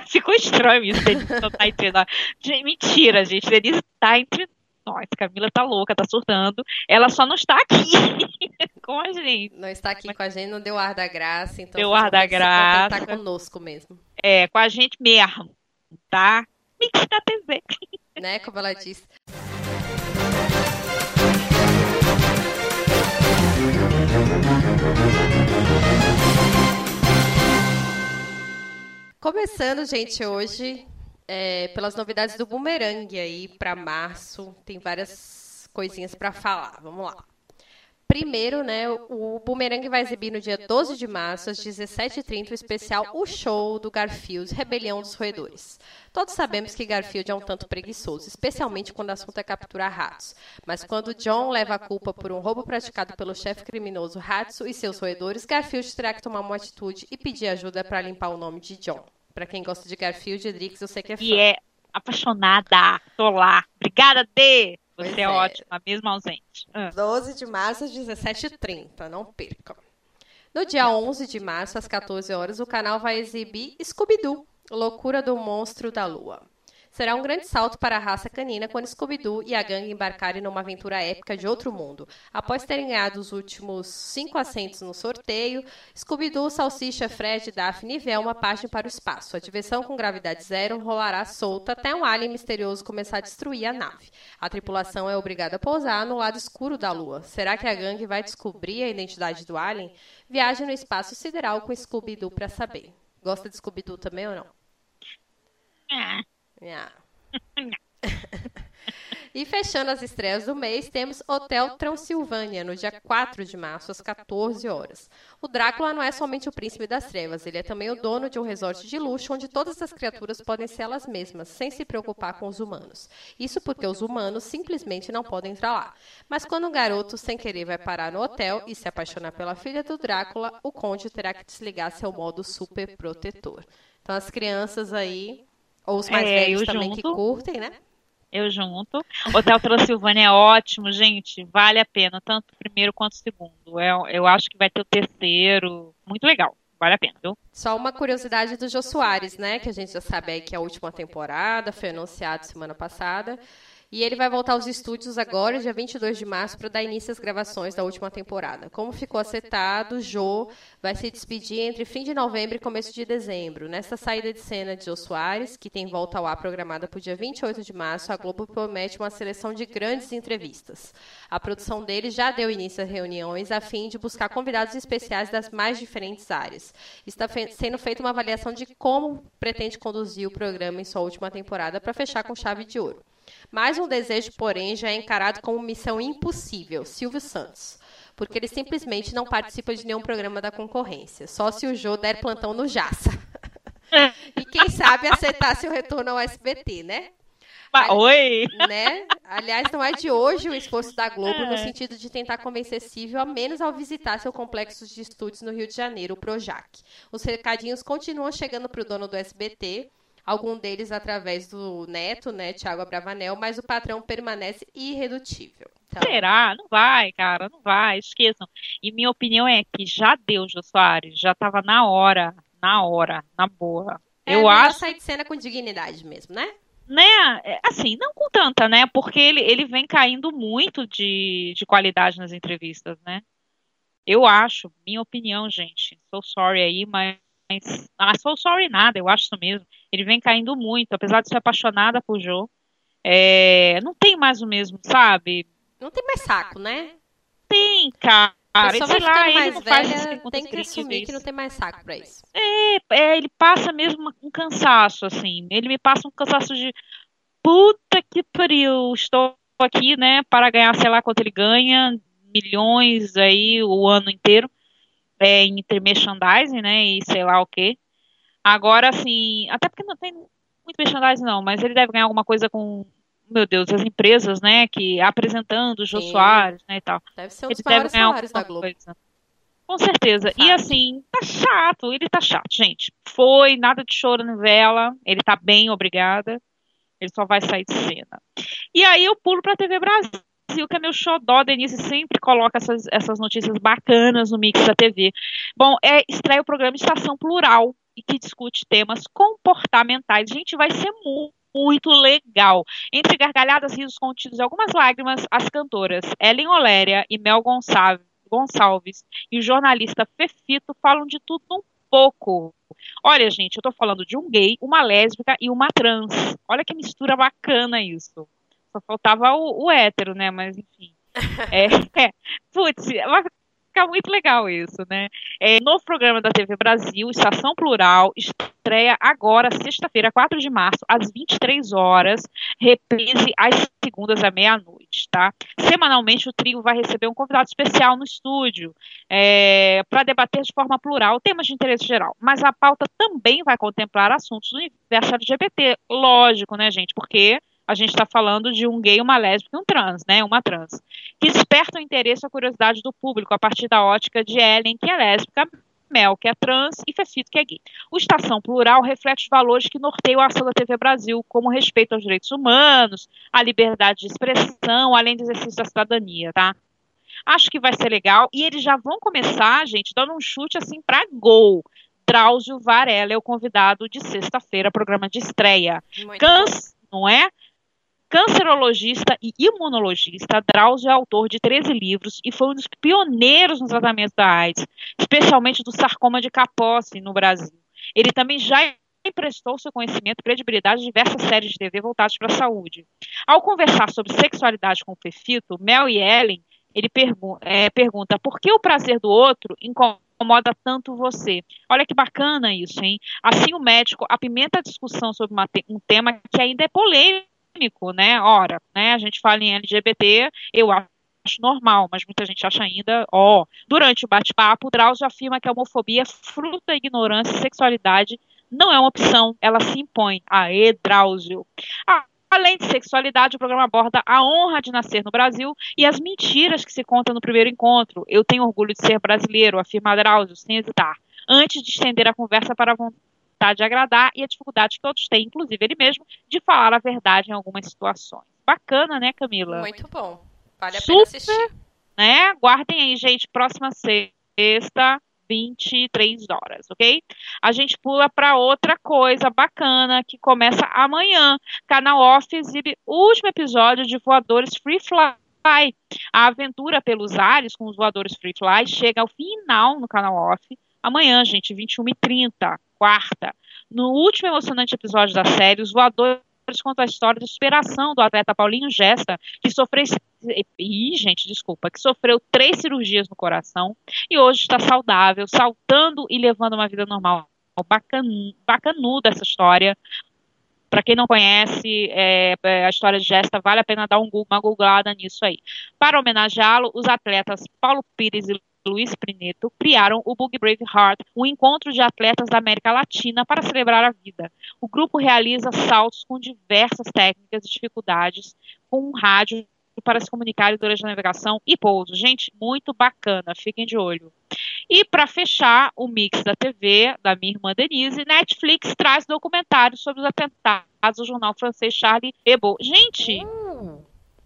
Ficou estranho isso, Denise não tá entre nós. Mentira, gente, Denise tá entre nós. Camila tá louca, tá surtando. Ela só não está aqui com a gente. Não está aqui Mas... com a gente, não deu ar da graça, então. Deu ar da graça. Tá conosco mesmo. É, com a gente mesmo, tá? Mix da TV. Né, como ela disse. Começando, gente, hoje é, pelas novidades do Boomerang aí para março. Tem várias coisinhas para falar. Vamos lá. Primeiro, né, o Boomerang vai exibir no dia 12 de março, às 17h30, o especial O Show do Garfield, Rebelião dos Roedores. Todos sabemos que Garfield é um tanto preguiçoso, especialmente quando o assunto é capturar ratos. Mas quando John leva a culpa por um roubo praticado pelo chefe criminoso Hatsu e seus roedores, Garfield terá que tomar uma atitude e pedir ajuda para limpar o nome de John. Para quem gosta de Garfield e Drix, eu sei que é fã. E é apaixonada. Tô lá. Obrigada, Dê. Você é, é ótima, mesmo ausente. Ah. 12 de março às 17h30, não percam. No dia 11 de março, às 14 horas, o canal vai exibir Scooby-Doo, Loucura do Monstro da Lua. Será um grande salto para a raça canina quando Scooby-Doo e a gangue embarcarem numa aventura épica de outro mundo. Após terem ganhado os últimos cinco assentos no sorteio, Scooby-Doo, Salsicha, Fred, Daphne e Velma partem para o espaço. A diversão com gravidade zero rolará solta até um alien misterioso começar a destruir a nave. A tripulação é obrigada a pousar no lado escuro da Lua. Será que a gangue vai descobrir a identidade do alien? Viaje no espaço sideral com Scooby-Doo para saber. Gosta de Scooby-Doo também ou não? É. Yeah. e fechando as estreias do mês, temos Hotel Transilvânia, no dia 4 de março, às 14 horas. O Drácula não é somente o príncipe das trevas, ele é também o dono de um resort de luxo onde todas as criaturas podem ser elas mesmas, sem se preocupar com os humanos. Isso porque os humanos simplesmente não podem entrar lá. Mas quando um garoto, sem querer, vai parar no hotel e se apaixonar pela filha do Drácula, o conde terá que desligar seu modo super protetor. Então as crianças aí ou os mais é, velhos também junto. que curtem, né? Eu junto. Hotel Transilvânia é ótimo, gente. Vale a pena, tanto o primeiro quanto o segundo. Eu, eu acho que vai ter o terceiro. Muito legal. Vale a pena, viu? Só uma curiosidade do Jô Soares, né? Que a gente já sabe aí que é a última temporada, foi anunciado semana passada. E ele vai voltar aos estúdios agora, dia 22 de março, para dar início às gravações da última temporada. Como ficou acertado, Jô vai se despedir entre fim de novembro e começo de dezembro. Nesta saída de cena de Jô Soares, que tem volta ao ar programada para o dia 28 de março, a Globo promete uma seleção de grandes entrevistas. A produção dele já deu início a reuniões a fim de buscar convidados especiais das mais diferentes áreas. Está fe sendo feita uma avaliação de como pretende conduzir o programa em sua última temporada para fechar com chave de ouro. Mais um desejo, porém, já é encarado como missão impossível, Silvio Santos. Porque ele simplesmente não participa de nenhum programa da concorrência. Só se o Jô der plantão no Jaça. e quem sabe aceitar seu retorno ao SBT, né? Oi! Né? Aliás, não é de hoje o esforço da Globo no sentido de tentar convencer Silvio, a menos ao visitar seu complexo de estúdios no Rio de Janeiro, o Projac. Os recadinhos continuam chegando para o dono do SBT, algum deles através do neto, né, Tiago Abravanel, mas o patrão permanece irredutível. Então... Será? Não vai, cara, não vai, esqueçam. E minha opinião é que já deu, Jô Soares, já estava na hora, na hora, na boa. É, Eu acho. sair de cena com dignidade mesmo, né? Né, é, assim, não com tanta, né? Porque ele, ele vem caindo muito de, de qualidade nas entrevistas, né? Eu acho, minha opinião, gente. So sorry aí, mas. Ah, so sorry nada, eu acho isso mesmo. Ele vem caindo muito, apesar de ser apaixonada por Joe. É, não tem mais o mesmo, sabe? Não tem mais saco, né? Tem, cara. Ele, sei lá, ele não faz velha, tem que assumir que não tem mais saco pra isso. É, é, ele passa mesmo um cansaço, assim. Ele me passa um cansaço de puta que pariu, estou aqui, né, para ganhar, sei lá quanto ele ganha, milhões aí o ano inteiro, é, em merchandising, né, e sei lá o que. Agora, assim, até porque não tem muito merchandising não, mas ele deve ganhar alguma coisa com meu Deus, as empresas, né, que apresentando o Jô Sim. Soares, né, e tal. Deve ser um dos maiores salários da Globo. Coisa. Com certeza. E assim, tá chato, ele tá chato, gente. Foi, nada de choro no vela, ele tá bem, obrigada. Ele só vai sair de cena. E aí eu pulo pra TV Brasil que é meu xodó, Denise sempre coloca essas, essas notícias bacanas no mix da TV. Bom, é, estreia o programa Estação Plural, e que discute temas comportamentais. Gente, vai ser muito muito legal. Entre gargalhadas, risos contidos e algumas lágrimas, as cantoras Ellen Oléria e Mel Gonçalves e o jornalista Fefito falam de tudo um pouco. Olha, gente, eu tô falando de um gay, uma lésbica e uma trans. Olha que mistura bacana isso. Só faltava o, o hétero, né? Mas enfim. É, é, putz, ficar muito legal isso, né? É, novo programa da TV Brasil, Estação Plural, estreia agora, sexta-feira, 4 de março, às 23 horas, reprise às segundas à meia-noite, tá? Semanalmente, o trio vai receber um convidado especial no estúdio é, para debater de forma plural temas de interesse geral. Mas a pauta também vai contemplar assuntos do universo LGBT, lógico, né, gente? Porque a gente está falando de um gay, uma lésbica e um trans, né? Uma trans. Que desperta o interesse e a curiosidade do público a partir da ótica de Ellen, que é lésbica, Mel, que é trans, e Fefito, que é gay. O Estação Plural reflete os valores que norteiam a ação da TV Brasil, como respeito aos direitos humanos, a liberdade de expressão, além do exercício da cidadania, tá? Acho que vai ser legal. E eles já vão começar, gente, dando um chute assim para gol. Drauzio Varela é o convidado de sexta-feira, programa de estreia. Cans, não é? Cancerologista e imunologista, Drauzio é autor de 13 livros e foi um dos pioneiros no tratamento da AIDS, especialmente do sarcoma de Kaposi no Brasil. Ele também já emprestou seu conhecimento e credibilidade a diversas séries de TV voltadas para a saúde. Ao conversar sobre sexualidade com o Fefito, Mel e Ellen, ele pergu é, pergunta por que o prazer do outro incomoda tanto você. Olha que bacana isso, hein? Assim o médico apimenta a discussão sobre um tema que ainda é polêmico polêmico, né? Ora, né? A gente fala em LGBT, eu acho normal, mas muita gente acha ainda, ó. Durante o bate-papo, Drauzio afirma que a homofobia é fruto da ignorância e sexualidade não é uma opção, ela se impõe. Aê, Drauzio. Ah, Além de sexualidade, o programa aborda a honra de nascer no Brasil e as mentiras que se contam no primeiro encontro. Eu tenho orgulho de ser brasileiro, afirma Drauzio, sem hesitar. Antes de estender a conversa para a vontade de agradar e a dificuldade que todos têm, inclusive ele mesmo, de falar a verdade em algumas situações. Bacana, né, Camila? Muito bom. Vale a Super, pena assistir. Né? Guardem aí, gente, próxima sexta, 23 horas, ok? A gente pula para outra coisa bacana que começa amanhã. Canal Off exibe o último episódio de Voadores Free Fly. A aventura pelos ares com os voadores Free Fly chega ao final no canal Off. Amanhã, gente, 21h30, quarta. No último emocionante episódio da série, os voadores contam a história de superação do atleta Paulinho Gesta, que sofreu. Ih, gente, desculpa, que sofreu três cirurgias no coração e hoje está saudável, saltando e levando uma vida normal. Bacanu, bacanuda essa história. Para quem não conhece é, é, a história de Gesta, vale a pena dar um, uma googlada nisso aí. Para homenageá-lo, os atletas Paulo Pires e Luiz Prineto criaram o Bug Brave Heart, um encontro de atletas da América Latina para celebrar a vida. O grupo realiza saltos com diversas técnicas e dificuldades, com um rádio para se comunicar durante a navegação e pouso. Gente, muito bacana, fiquem de olho. E para fechar o mix da TV, da minha irmã Denise, Netflix traz documentários sobre os atentados do jornal francês Charlie Hebdo. Gente.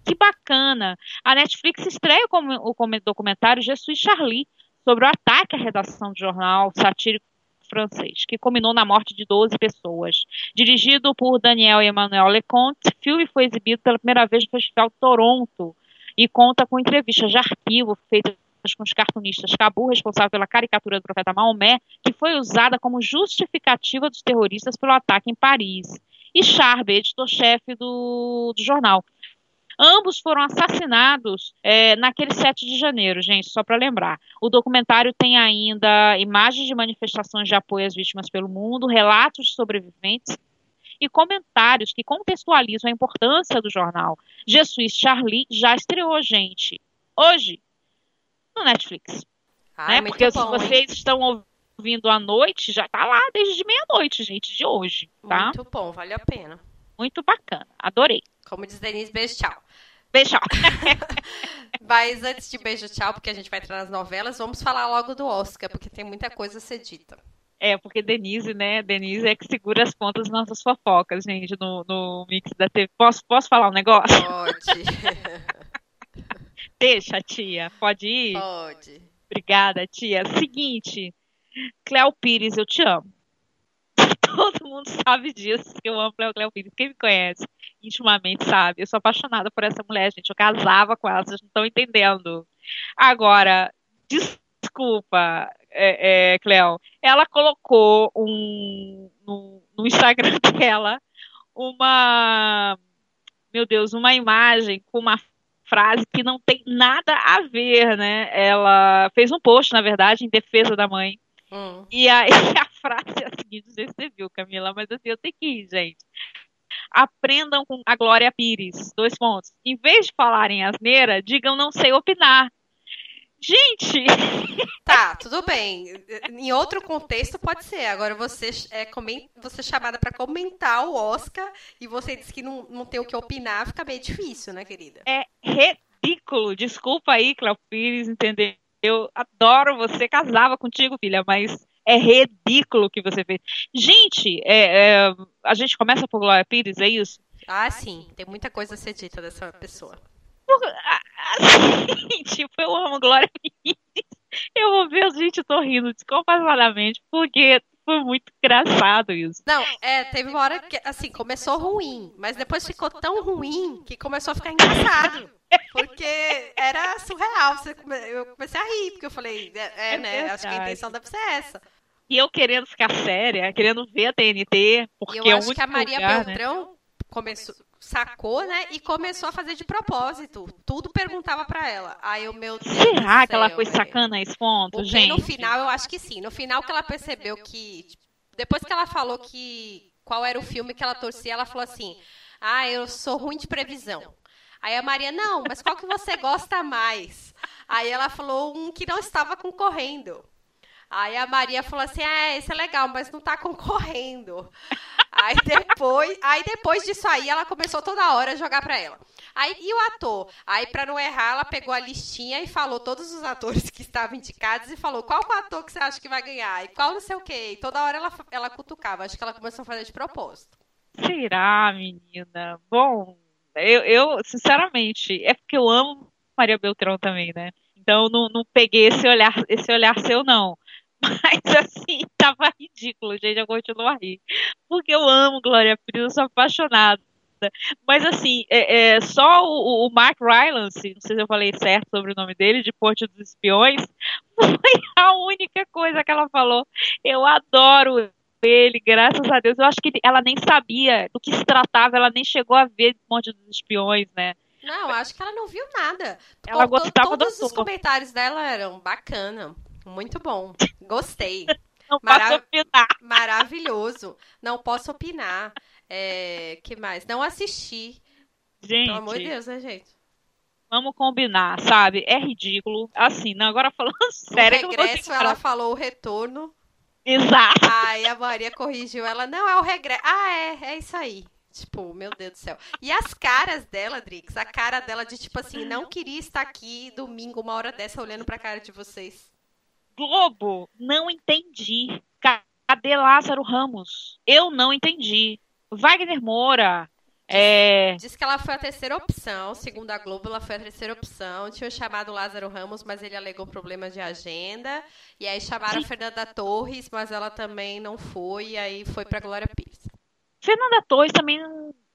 Que bacana! A Netflix estreia o, o documentário Jesus Charlie sobre o ataque à redação do jornal satírico francês, que culminou na morte de 12 pessoas. Dirigido por Daniel Emmanuel Leconte, o filme foi exibido pela primeira vez no Festival Toronto e conta com entrevistas de arquivo feitas com os cartunistas Cabu, responsável pela caricatura do profeta Maomé, que foi usada como justificativa dos terroristas pelo ataque em Paris. E Charbe, editor-chefe do, do jornal. Ambos foram assassinados é, naquele 7 de janeiro, gente, só para lembrar. O documentário tem ainda imagens de manifestações de apoio às vítimas pelo mundo, relatos de sobreviventes e comentários que contextualizam a importância do jornal. Jesus Charlie já estreou, gente, hoje, no Netflix. né? Porque bom, se vocês hein? estão ouvindo à noite, já tá lá desde meia-noite, gente, de hoje, tá? Muito bom, vale a pena. Muito bacana, adorei. Como diz Denise, beijo, tchau. Beijo, tchau. Mas antes de beijo, tchau, porque a gente vai entrar nas novelas, vamos falar logo do Oscar, porque tem muita coisa a ser dita. É, porque Denise, né? Denise é que segura as pontas das nossas fofocas, gente, no, no mix da TV. Posso, posso falar um negócio? Pode. Deixa, tia. Pode ir? Pode. Obrigada, tia. Seguinte, Cléo Pires, eu te amo. Todo mundo sabe disso, que eu amo Cléo, Cléo Pires. Quem me conhece intimamente sabe. Eu sou apaixonada por essa mulher, gente. Eu casava com ela, vocês não estão entendendo. Agora, desculpa, é, é, Cléo. Ela colocou um, no, no Instagram dela uma. Meu Deus, uma imagem com uma frase que não tem nada a ver, né? Ela fez um post, na verdade, em defesa da mãe. Hum. E aí a frase a seguinte, não sei se você viu, Camila, mas assim, eu tenho que ir, gente. Aprendam com a Glória Pires. Dois pontos. Em vez de falarem asneira, digam não sei opinar. Gente! Tá, tudo bem. Em outro contexto pode ser. Agora você é coment... você é chamada para comentar o Oscar e você diz que não, não tem o que opinar, fica meio difícil, né, querida? É ridículo. Desculpa aí, Cléo Pires, entender. Eu adoro você, casava contigo, filha, mas é ridículo o que você fez. Gente, é, é, a gente começa por Glória Pires, é isso? Ah, sim. Tem muita coisa a ser dita dessa pessoa. Assim, tipo, eu amo Glória Pires. Eu vou ver, gente, eu tô rindo descompassadamente, porque foi muito engraçado isso. Não, é, teve uma hora que, assim, começou ruim, mas depois ficou tão ruim que começou a ficar engraçado. Porque era surreal. Eu comecei a rir, porque eu falei, é, é, é né? Acho que a intenção deve ser essa. E eu querendo ficar séria, querendo ver a TNT, porque eu é acho que a Maria lugar, Beltrão né? começou, sacou, né? E começou a fazer de propósito. Tudo perguntava para ela. Aí o meu Deus Será que ela foi sacana a esse ponto, porque gente? no final, eu acho que sim. No final que ela percebeu que. Depois que ela falou que. Qual era o filme que ela torcia, ela falou assim: Ah, eu sou ruim de previsão. Aí a Maria, não, mas qual que você gosta mais? Aí ela falou um que não estava concorrendo. Aí a Maria falou assim: é, esse é legal, mas não tá concorrendo. Aí depois, aí depois disso aí, ela começou toda hora a jogar pra ela. Aí, e o ator? Aí, pra não errar, ela pegou a listinha e falou todos os atores que estavam indicados e falou qual o ator que você acha que vai ganhar e qual não sei o quê. E toda hora ela, ela cutucava. Acho que ela começou a fazer de propósito. Será, menina? Bom, eu, eu sinceramente, é porque eu amo Maria Beltrão também, né? Então não, não peguei esse olhar, esse olhar seu, não. Mas assim, tava ridículo, gente. Eu continuo a rir. Porque eu amo Glória Pires, eu sou apaixonada. Mas assim, é, é, só o, o, Mark Rylance, não sei se eu falei certo sobre o nome dele, de Porto dos Espiões, foi a única coisa que ela falou. Eu adoro ele, graças a Deus. Eu acho que ela nem sabia do que se tratava, ela nem chegou a ver Monte dos Espiões, né? Não, acho que ela não viu nada. Ela gostava Todos os comentários dela eram bacana, muito bom, gostei. Não Marav posso opinar. Maravilhoso. Não posso opinar. É, que mais? Não assisti. Gente. Pelo amor de Deus, né, gente? Vamos combinar, sabe? É ridículo. Assim, não, agora falando sério. O regresso, ela falou o retorno. Exato. Aí a Maria corrigiu ela, não, é o regresso. Ah, é, é isso aí. Tipo, meu Deus do céu. E as caras dela, Drix, a cara dela de tipo assim, não queria estar aqui domingo, uma hora dessa, olhando pra cara de vocês. Globo, não entendi. Cadê Lázaro Ramos? Eu não entendi. Wagner Moura, é... Diz que ela foi a terceira opção, segundo a Globo, ela foi a terceira opção. Tinha chamado Lázaro Ramos, mas ele alegou problemas de agenda. E aí chamaram Sim. a Fernanda Torres, mas ela também não foi, e aí foi para Glória Pires. Fernanda Torres também.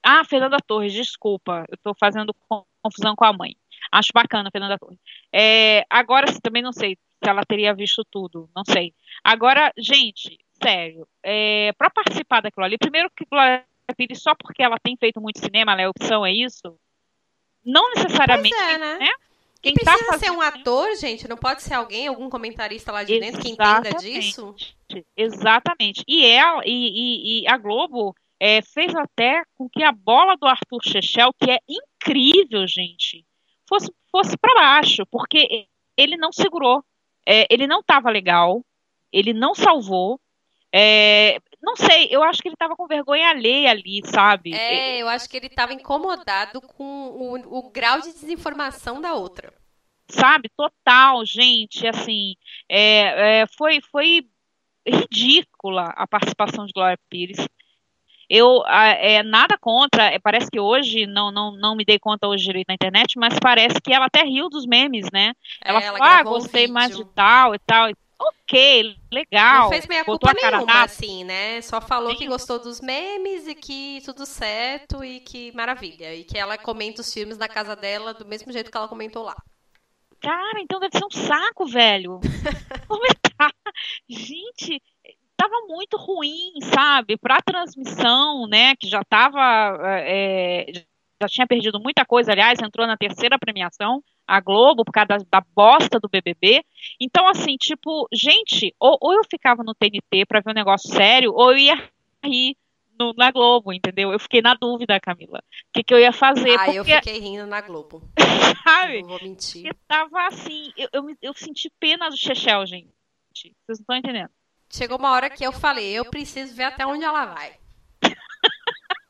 Ah, Fernanda Torres, desculpa, eu tô fazendo confusão com a mãe. Acho bacana, Fernanda Torres. É, agora, também não sei se ela teria visto tudo, não sei. Agora, gente, sério, é, para participar daquilo ali, primeiro que Glória Pires só porque ela tem feito muito cinema, ela é opção, é isso? Não necessariamente, é, né? né? Quem e tá precisa tá fazendo... ser um ator, gente, não pode ser alguém, algum comentarista lá de Exatamente. dentro que entenda disso? Exatamente. E ela e, e, e a Globo é, fez até com que a bola do Arthur Chechel, que é incrível, gente, fosse, fosse para baixo, porque ele não segurou, é, ele não estava legal, ele não salvou, é, não sei, eu acho que ele estava com vergonha alheia ali, sabe? É, eu acho que ele estava incomodado com o, o, grau de desinformação da outra. Sabe, total, gente, assim, é, é, foi, foi ridícula a participação de Glória Pires. Eu, é, nada contra, é, parece que hoje, não, não, não me dei conta hoje direito na internet, mas parece que ela até riu dos memes, né? Ela, é, ela falou, ah, gostei um mais de tal e tal, ok, legal. Não fez meia culpa nenhuma, assim, né? Só falou Sim. que gostou dos memes e que tudo certo e que maravilha. E que ela comenta os filmes na casa dela do mesmo jeito que ela comentou lá. Cara, então deve ser um saco, velho. Comentar. Gente, tava muito ruim, sabe? Pra transmissão, né? Que já tava. É, já tinha perdido muita coisa, aliás, entrou na terceira premiação a Globo por causa da, da, bosta do BBB. Então, assim, tipo, gente, ou, ou eu ficava no TNT para ver um negócio sério, ou eu ia rir no, na Globo, entendeu? Eu fiquei na dúvida, Camila. O que, que eu ia fazer? Ah, porque... eu fiquei rindo na Globo. Sabe? Não vou mentir. Porque tava assim, eu, eu, eu senti pena do Chechel, gente. Vocês não estão entendendo. Chegou uma hora que eu falei, eu preciso ver até onde ela vai.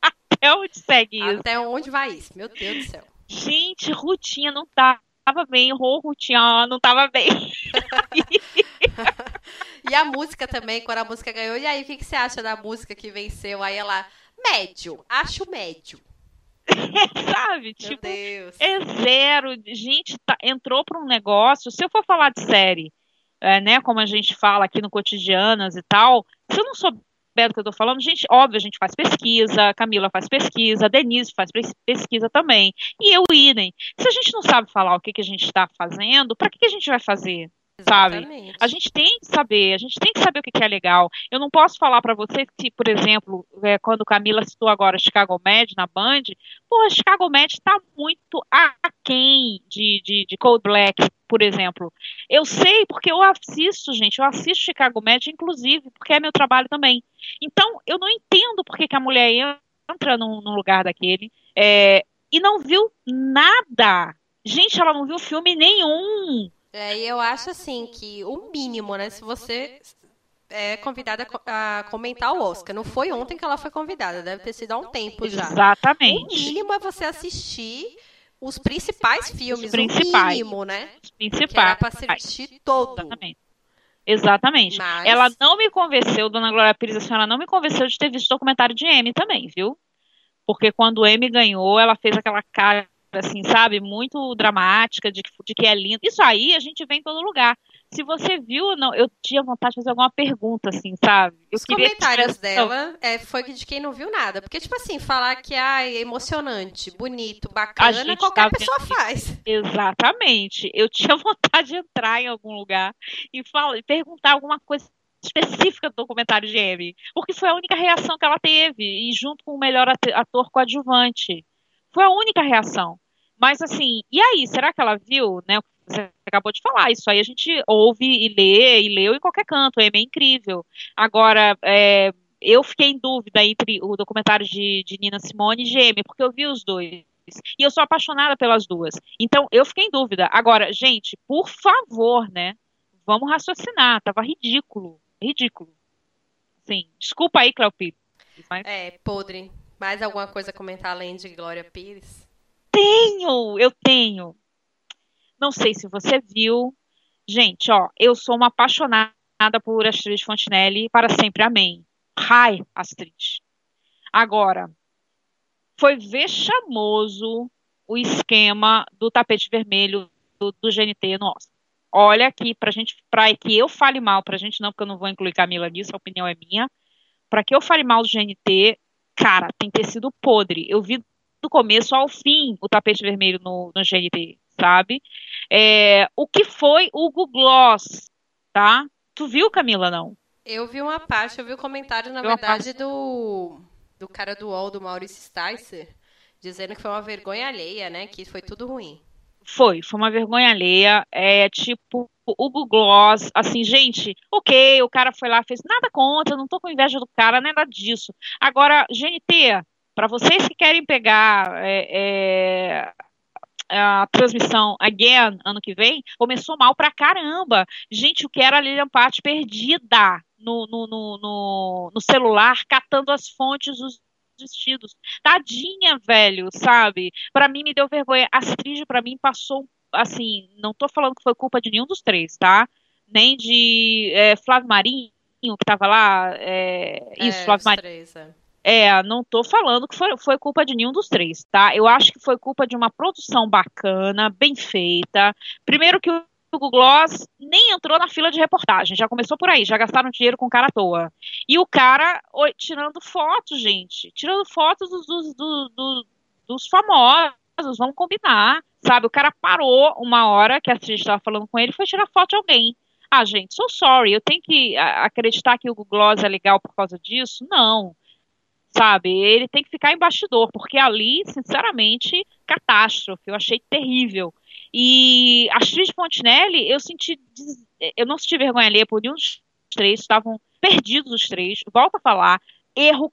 até onde segue isso? Até onde vai isso? Meu Deus do céu. Gente, Rutinha não tá tava bem, Rô Rutian não tava bem. e a música também, quando a música ganhou, e aí, o que, que você acha da música que venceu? Aí ela, médio, acho médio. Sabe? Meu tipo, Deus. é zero. Gente, tá, entrou para um negócio. Se eu for falar de série, é, né, como a gente fala aqui no Cotidianas e tal, se eu não souber do que eu tô falando, gente, óbvio, a gente faz pesquisa, Camila faz pesquisa, Denise faz pesquisa também, e eu idem. Se a gente não sabe falar o que, que a gente está fazendo, para que, que a gente vai fazer? sabe? A gente tem que saber, a gente tem que saber o que, que é legal. Eu não posso falar para você que, por exemplo, é, quando Camila citou agora Chicago Med na Band, porra, Chicago Med está muito aquém de, de, de Cold Black, por exemplo. Eu sei porque eu assisto, gente, eu assisto Chicago Med, inclusive, porque é meu trabalho também. Então, eu não entendo por que, que a mulher entra num, num lugar daquele é, e não viu nada. Gente, ela não viu filme nenhum. É, e eu acho assim que o mínimo, né? Se você é convidada a comentar o Oscar. Não foi ontem que ela foi convidada, deve ter sido há um tempo já. Exatamente. O mínimo é você assistir os principais filmes, os principais, o mínimo, né? Os principais. Que era pra assistir todo. Exatamente. Exatamente. Mas... Ela não me convenceu, Dona Glória Pires, a senhora não me convenceu de ter visto o documentário de M também, viu? Porque quando o M ganhou, ela fez aquela cara assim, sabe? Muito dramática, de que, de que é lindo. Isso aí a gente vê em todo lugar. Se você viu, não, eu tinha vontade de fazer alguma pergunta, assim, sabe? Eu Os comentários dela é, foi de quem não viu nada. Porque, tipo assim, falar que ah, é emocionante, bonito, bacana, qualquer pessoa faz. Exatamente. Eu tinha vontade de entrar em algum lugar e, falar, e perguntar alguma coisa específica do documentário de Amy, porque foi a única reação que ela teve, e junto com o melhor ator coadjuvante. Foi a única reação. Mas assim, e aí, será que ela viu, né? Você acabou de falar, isso aí a gente ouve e lê e leu em qualquer canto, é meio incrível. Agora, é, eu fiquei em dúvida entre o documentário de, de Nina Simone e Gêmea, porque eu vi os dois. E eu sou apaixonada pelas duas. Então, eu fiquei em dúvida. Agora, gente, por favor, né? Vamos raciocinar. Tava ridículo. Ridículo. Sim. Desculpa aí, Cléo. Mas... É, podre. Mais alguma coisa a comentar além de Glória Pires? Tenho! Eu tenho. Não sei se você viu. Gente, ó, eu sou uma apaixonada por Astrid Fontinelli para sempre, amém. Hi, Astrid. Agora, foi vexamoso o esquema do tapete vermelho do, do GNT no Oscar. Olha aqui, pra gente, para que eu fale mal, pra gente não, porque eu não vou incluir Camila nisso, a opinião é minha. Para que eu fale mal do GNT, cara, tem sido podre. Eu vi do começo ao fim o tapete vermelho no, no GNT, sabe? É, o que foi o Google Gloss, tá? Tu viu, Camila, não? Eu vi uma parte, eu vi o comentário, na verdade, do, do cara do UOL, do Maurício Sticer, dizendo que foi uma vergonha alheia, né? Que foi tudo ruim. Foi, foi uma vergonha alheia. É tipo o Google Gloss, assim, gente, ok, o cara foi lá, fez nada contra, não tô com inveja do cara, nada disso. Agora, GNT, para vocês que querem pegar é, é, a transmissão again ano que vem, começou mal pra caramba. Gente, o que era a Lilian Patti perdida no, no, no, no, no celular, catando as fontes dos vestidos. Tadinha, velho, sabe? Para mim me deu vergonha. A Astrid, para mim, passou assim. Não tô falando que foi culpa de nenhum dos três, tá? Nem de é, Flávio Marinho, que tava lá. É, isso, é, Flávio Marinho. Três, é. É, não tô falando que foi, foi culpa de nenhum dos três, tá? Eu acho que foi culpa de uma produção bacana, bem feita. Primeiro que o Hugo Gloss nem entrou na fila de reportagem, já começou por aí, já gastaram dinheiro com o cara à toa. E o cara oi, tirando fotos, gente, tirando fotos dos, dos, dos, dos famosos, vamos combinar, sabe? O cara parou uma hora que a Cid estava falando com ele foi tirar foto de alguém. Ah, gente, so sorry, eu tenho que acreditar que o Gloss é legal por causa disso? Não sabe? Ele tem que ficar em bastidor, porque ali, sinceramente, catástrofe. Eu achei terrível. E a Astrid Fontenelle, eu senti. Eu não senti vergonha ali por nenhum dos três, estavam perdidos os três. Volto a falar, erro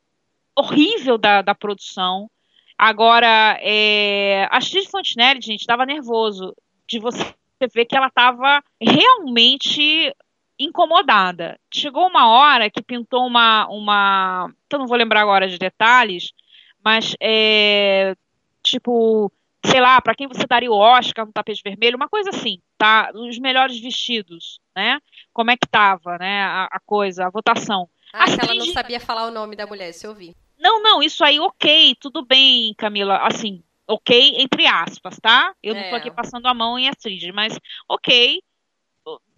horrível da, da produção. Agora, é, a Astrid Fontenelle, gente, estava nervoso de você ver que ela estava realmente incomodada. Chegou uma hora que pintou uma. uma eu não vou lembrar agora de detalhes, mas é, tipo, sei lá, para quem você daria o Oscar no tapete vermelho, uma coisa assim, tá? Os melhores vestidos, né? Como é que tava, né? A, a coisa, a votação. Ah, assim, ela não sabia falar o nome da mulher, se eu vi. Não, não, isso aí, ok, tudo bem, Camila, assim, ok, entre aspas, tá? Eu é. não tô aqui passando a mão em Astrid, mas ok,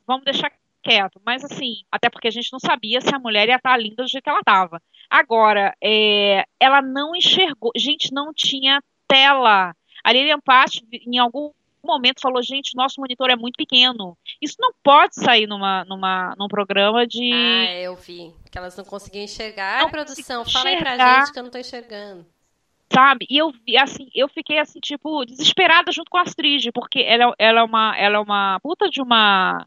vamos deixar quieto. Mas assim, até porque a gente não sabia se a mulher ia estar linda do jeito que ela estava. Agora, é, ela não enxergou. Gente, não tinha tela. A Lilian Patti, em algum momento, falou: gente, nosso monitor é muito pequeno. Isso não pode sair numa, numa, num programa de. Ah, eu vi. Que elas não conseguiam enxergar. Não a produção, fala aí pra gente que eu não tô enxergando sabe? E eu assim, eu fiquei assim, tipo, desesperada junto com a Astrid, porque ela, ela, é uma, ela é uma puta de uma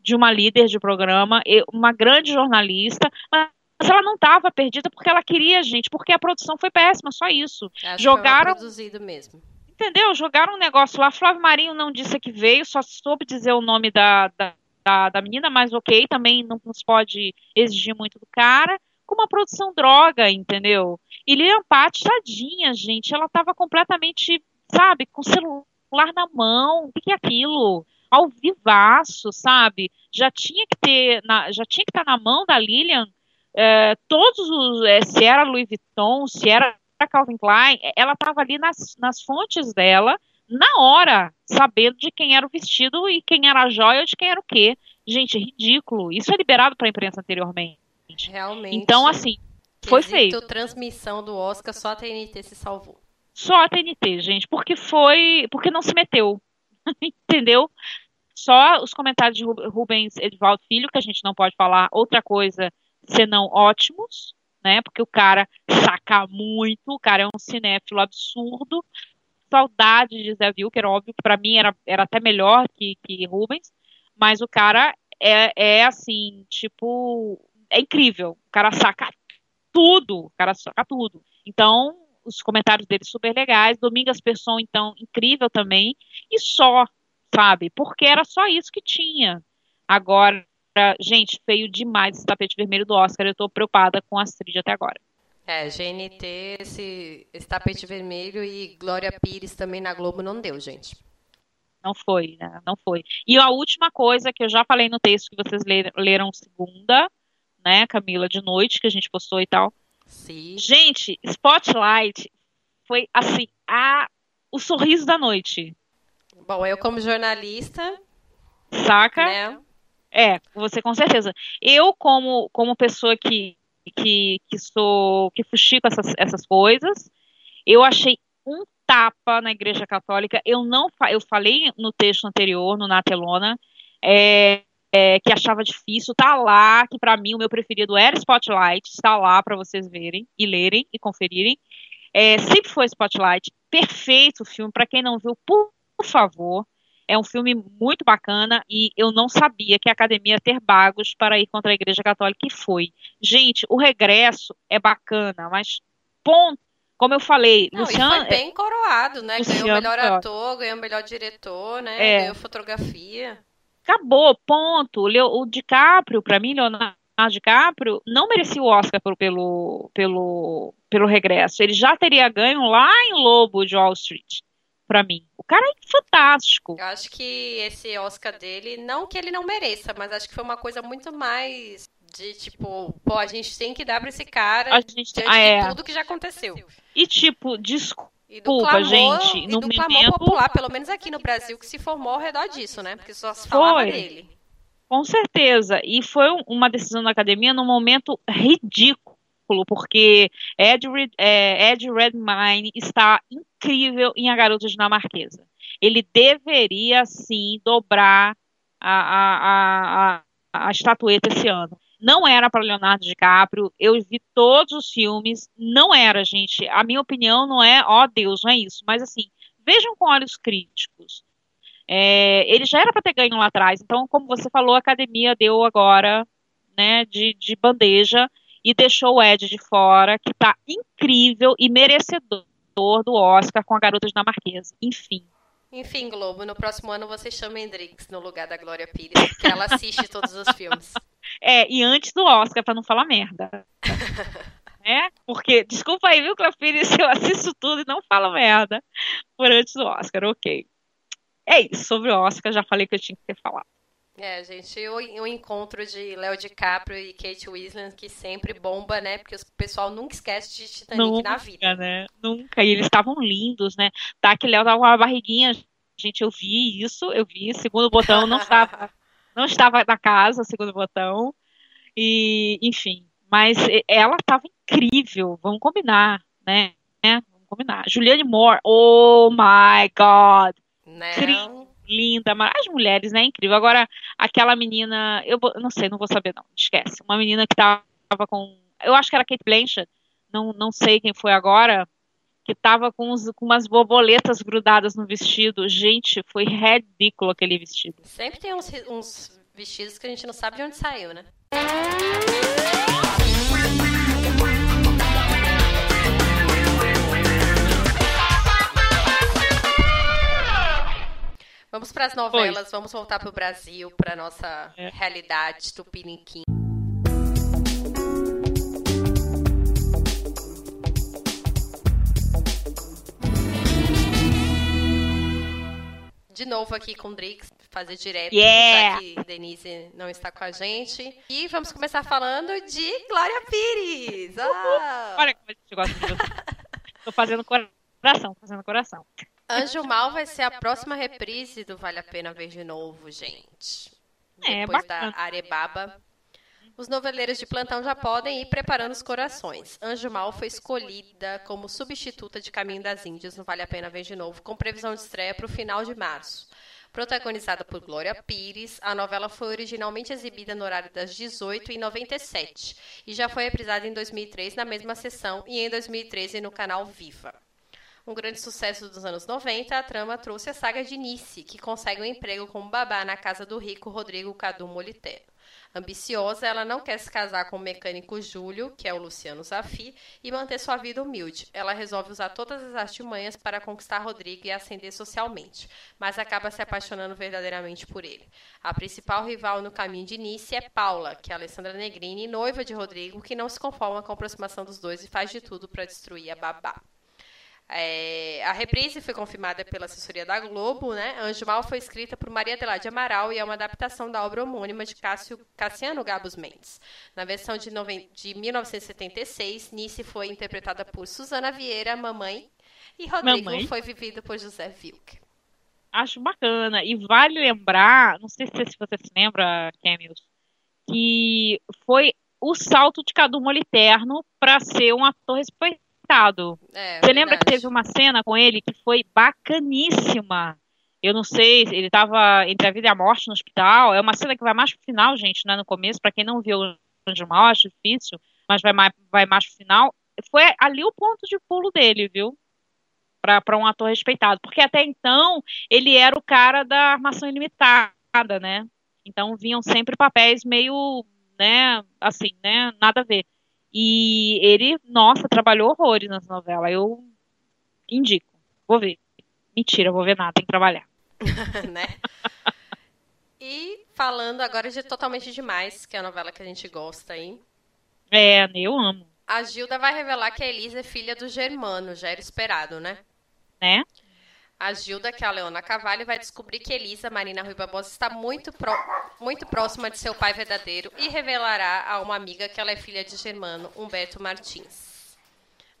de uma líder de programa, uma grande jornalista, mas ela não estava perdida porque ela queria gente, porque a produção foi péssima, só isso. Acho Jogaram produzido mesmo. Entendeu? Jogaram um negócio lá. Flávio Marinho não disse que veio, só soube dizer o nome da, da, da, da menina, mas ok, também não se pode exigir muito do cara. Com uma produção droga, entendeu? E Lilian Patti, tadinha, gente, ela estava completamente, sabe, com o celular na mão. O que, que é aquilo? ao vivaço, sabe? Já tinha que ter, na, já tinha que estar na mão da Lilian é, todos os, é, se era Louis Vuitton, se era Calvin Klein, ela estava ali nas, nas fontes dela, na hora, sabendo de quem era o vestido e quem era a joia ou de quem era o quê. Gente, ridículo. Isso é liberado para a imprensa anteriormente. Realmente. Então, assim, foi feito. transmissão do Oscar, só a TNT se salvou. Só a TNT, gente, porque foi. Porque não se meteu. Entendeu? Só os comentários de Rubens Edvaldo Filho, que a gente não pode falar outra coisa senão ótimos, né? Porque o cara saca muito, o cara é um cinéfilo absurdo. Saudade de Zé Wilker, óbvio que para mim era, era até melhor que, que Rubens, mas o cara é, é assim, tipo, é incrível. O cara saca tudo, o cara saca tudo. Então, os comentários dele super legais. Domingas Person, então, incrível também. E só, sabe? Porque era só isso que tinha. Agora, gente, feio demais esse tapete vermelho do Oscar. Eu tô preocupada com a Astrid até agora. É, GNT, esse, esse tapete vermelho e Glória Pires também na Globo não deu, gente. Não foi, né? Não foi. E a última coisa que eu já falei no texto que vocês leram segunda, né, Camila, de noite, que a gente postou e tal. Sim. Gente, Spotlight foi assim, a o sorriso da noite. Bom, eu como jornalista, saca? Né? É, você com certeza. Eu como como pessoa que que, que sou que fuxico essas essas coisas, eu achei um tapa na Igreja Católica. Eu não eu falei no texto anterior, no Natelona, é, é, que achava difícil, tá lá, que para mim o meu preferido era Spotlight, está lá para vocês verem e lerem e conferirem. É, sempre foi Spotlight, perfeito o filme, para quem não viu, por, favor, é um filme muito bacana e eu não sabia que a academia ia ter bagos para ir contra a Igreja Católica e foi. Gente, o regresso é bacana, mas ponto. Como eu falei, não, Luciano. foi bem coroado, né? Luciano, ganhou melhor ator, ganhou melhor diretor, né? É, ganhou fotografia. Acabou, ponto. O DiCaprio, para mim, Leonardo DiCaprio, não merecia o Oscar pelo, pelo, pelo, pelo regresso. Ele já teria ganho lá em Lobo de Wall Street, para mim. O cara é fantástico. Eu acho que esse Oscar dele, não que ele não mereça, mas acho que foi uma coisa muito mais de tipo, pô, a gente tem que dar pra esse cara a gente, diante é. de tudo que já aconteceu. E tipo, desculpa Desculpa, gente. E no do momento... popular, pelo menos aqui no Brasil, que se formou ao redor disso, né? Porque só se falava foi. dele. Com certeza. E foi uma decisão da academia num momento ridículo, porque Ed, é, Ed Redmayne está incrível em A Garota Dinamarquesa. Ele deveria, sim, dobrar a, a, a, a estatueta esse ano não era para Leonardo DiCaprio. Eu vi todos os filmes, não era, gente. A minha opinião não é, ó oh, Deus, não é isso. Mas assim, vejam com olhos críticos. É, ele já era para ter ganho lá atrás. Então, como você falou, a academia deu agora, né, de, de bandeja e deixou o Ed de fora, que está incrível e merecedor do Oscar com a garota dinamarquesa. Enfim. Enfim, Globo, no próximo ano você chama Hendrix no lugar da Glória Pires, porque ela assiste todos os filmes. É, e antes do Oscar, para não falar merda. é? Porque, desculpa aí, viu, Cléo Pires, eu assisto tudo e não falo merda por antes do Oscar, ok. É isso, sobre o Oscar, já falei que eu tinha que ter falado. É, gente, o, o encontro de Léo DiCaprio e Kate Winslet, que sempre bomba, né? Porque o pessoal nunca esquece de Titanic nunca, na vida. né? Nunca. E eles estavam lindos, né? Tá, que Léo tava com uma barriguinha. Gente, eu vi isso, eu vi. Segundo botão não estava, não estava na casa, segundo botão. E, enfim. Mas ela estava incrível, vamos combinar, né? Vamos combinar. Juliane Moore, oh my God! Né? Linda, mas as mulheres, né? Incrível. Agora, aquela menina, eu não sei, não vou saber, não, esquece. Uma menina que tava com. Eu acho que era Kate Blanchett, não, não sei quem foi agora, que tava com, com umas borboletas grudadas no vestido. Gente, foi ridículo aquele vestido. Sempre tem uns, uns vestidos que a gente não sabe de onde saiu, né? Vamos para as novelas, vamos voltar para o Brasil, para nossa é. realidade tupiniquim. De novo aqui com o Drix, fazer direto, yeah. já que Denise não está com a gente. E vamos começar falando de Glória Pires. Ah. Olha como a gente gosta de você. Tô fazendo coração, fazendo coração. Anjo Mal vai ser a próxima reprise do Vale a Pena Ver de Novo, gente. É, Depois bacana. da Arebaba. Os noveleiros de plantão já podem ir preparando os corações. Anjo Mal foi escolhida como substituta de Caminho das Índias no Vale a Pena Ver de Novo, com previsão de estreia para o final de março. Protagonizada por Glória Pires, a novela foi originalmente exibida no horário das 18 em 97 e já foi reprisada em 2003 na mesma sessão e em 2013 no canal Viva. Um grande sucesso dos anos 90, a trama trouxe a saga de Nice, que consegue um emprego como babá na casa do rico Rodrigo Cadu Moliterno. Ambiciosa, ela não quer se casar com o mecânico Júlio, que é o Luciano Zafi, e manter sua vida humilde. Ela resolve usar todas as artimanhas para conquistar Rodrigo e ascender socialmente, mas acaba se apaixonando verdadeiramente por ele. A principal rival no caminho de Nice é Paula, que é Alessandra Negrini, noiva de Rodrigo, que não se conforma com a aproximação dos dois e faz de tudo para destruir a babá. É, a reprise foi confirmada pela assessoria da Globo, né? Anjo Mal foi escrita por Maria Adelaide Amaral e é uma adaptação da obra homônima de Cássio, Cassiano Gabos Mendes. Na versão de, noven- de 1976, Nice foi interpretada por Suzana Vieira, mamãe, e Rodrigo Mamãe. foi vivido por José Wilker. Acho bacana. E vale lembrar, não sei se você se lembra, Camus, que foi o salto de Cadu Moliterno para ser um ator respeitado. É, Você lembra que verdade. teve uma cena com ele que foi bacaníssima? Eu não sei, ele tava entre a vida e a morte no hospital. É uma cena que vai mais pro final, gente, não é no começo. Pra quem não viu o Anjo Mal, acho difícil, mas vai mais, vai mais pro final. Foi ali o ponto de pulo dele, viu? Pra, pra um ator respeitado. Porque até então, ele era o cara da armação ilimitada, né? Então vinham sempre papéis meio, né, assim, né, nada a ver. E ele, nossa, trabalhou horrores nessa novela. Eu indico. Vou ver. Mentira, vou ver nada, tem que trabalhar. né? E falando agora de Totalmente Demais, que é a novela que a gente gosta aí. É, eu amo, A Gilda vai revelar que a Elisa é filha do Germano, já era esperado, né? né? A Gilda, que é a Leona Cavalli, vai descobrir que Elisa Marina Rui Barbosa está muito, pró- muito próxima de seu pai verdadeiro e revelará a uma amiga que ela é filha de Germano, Humberto Martins.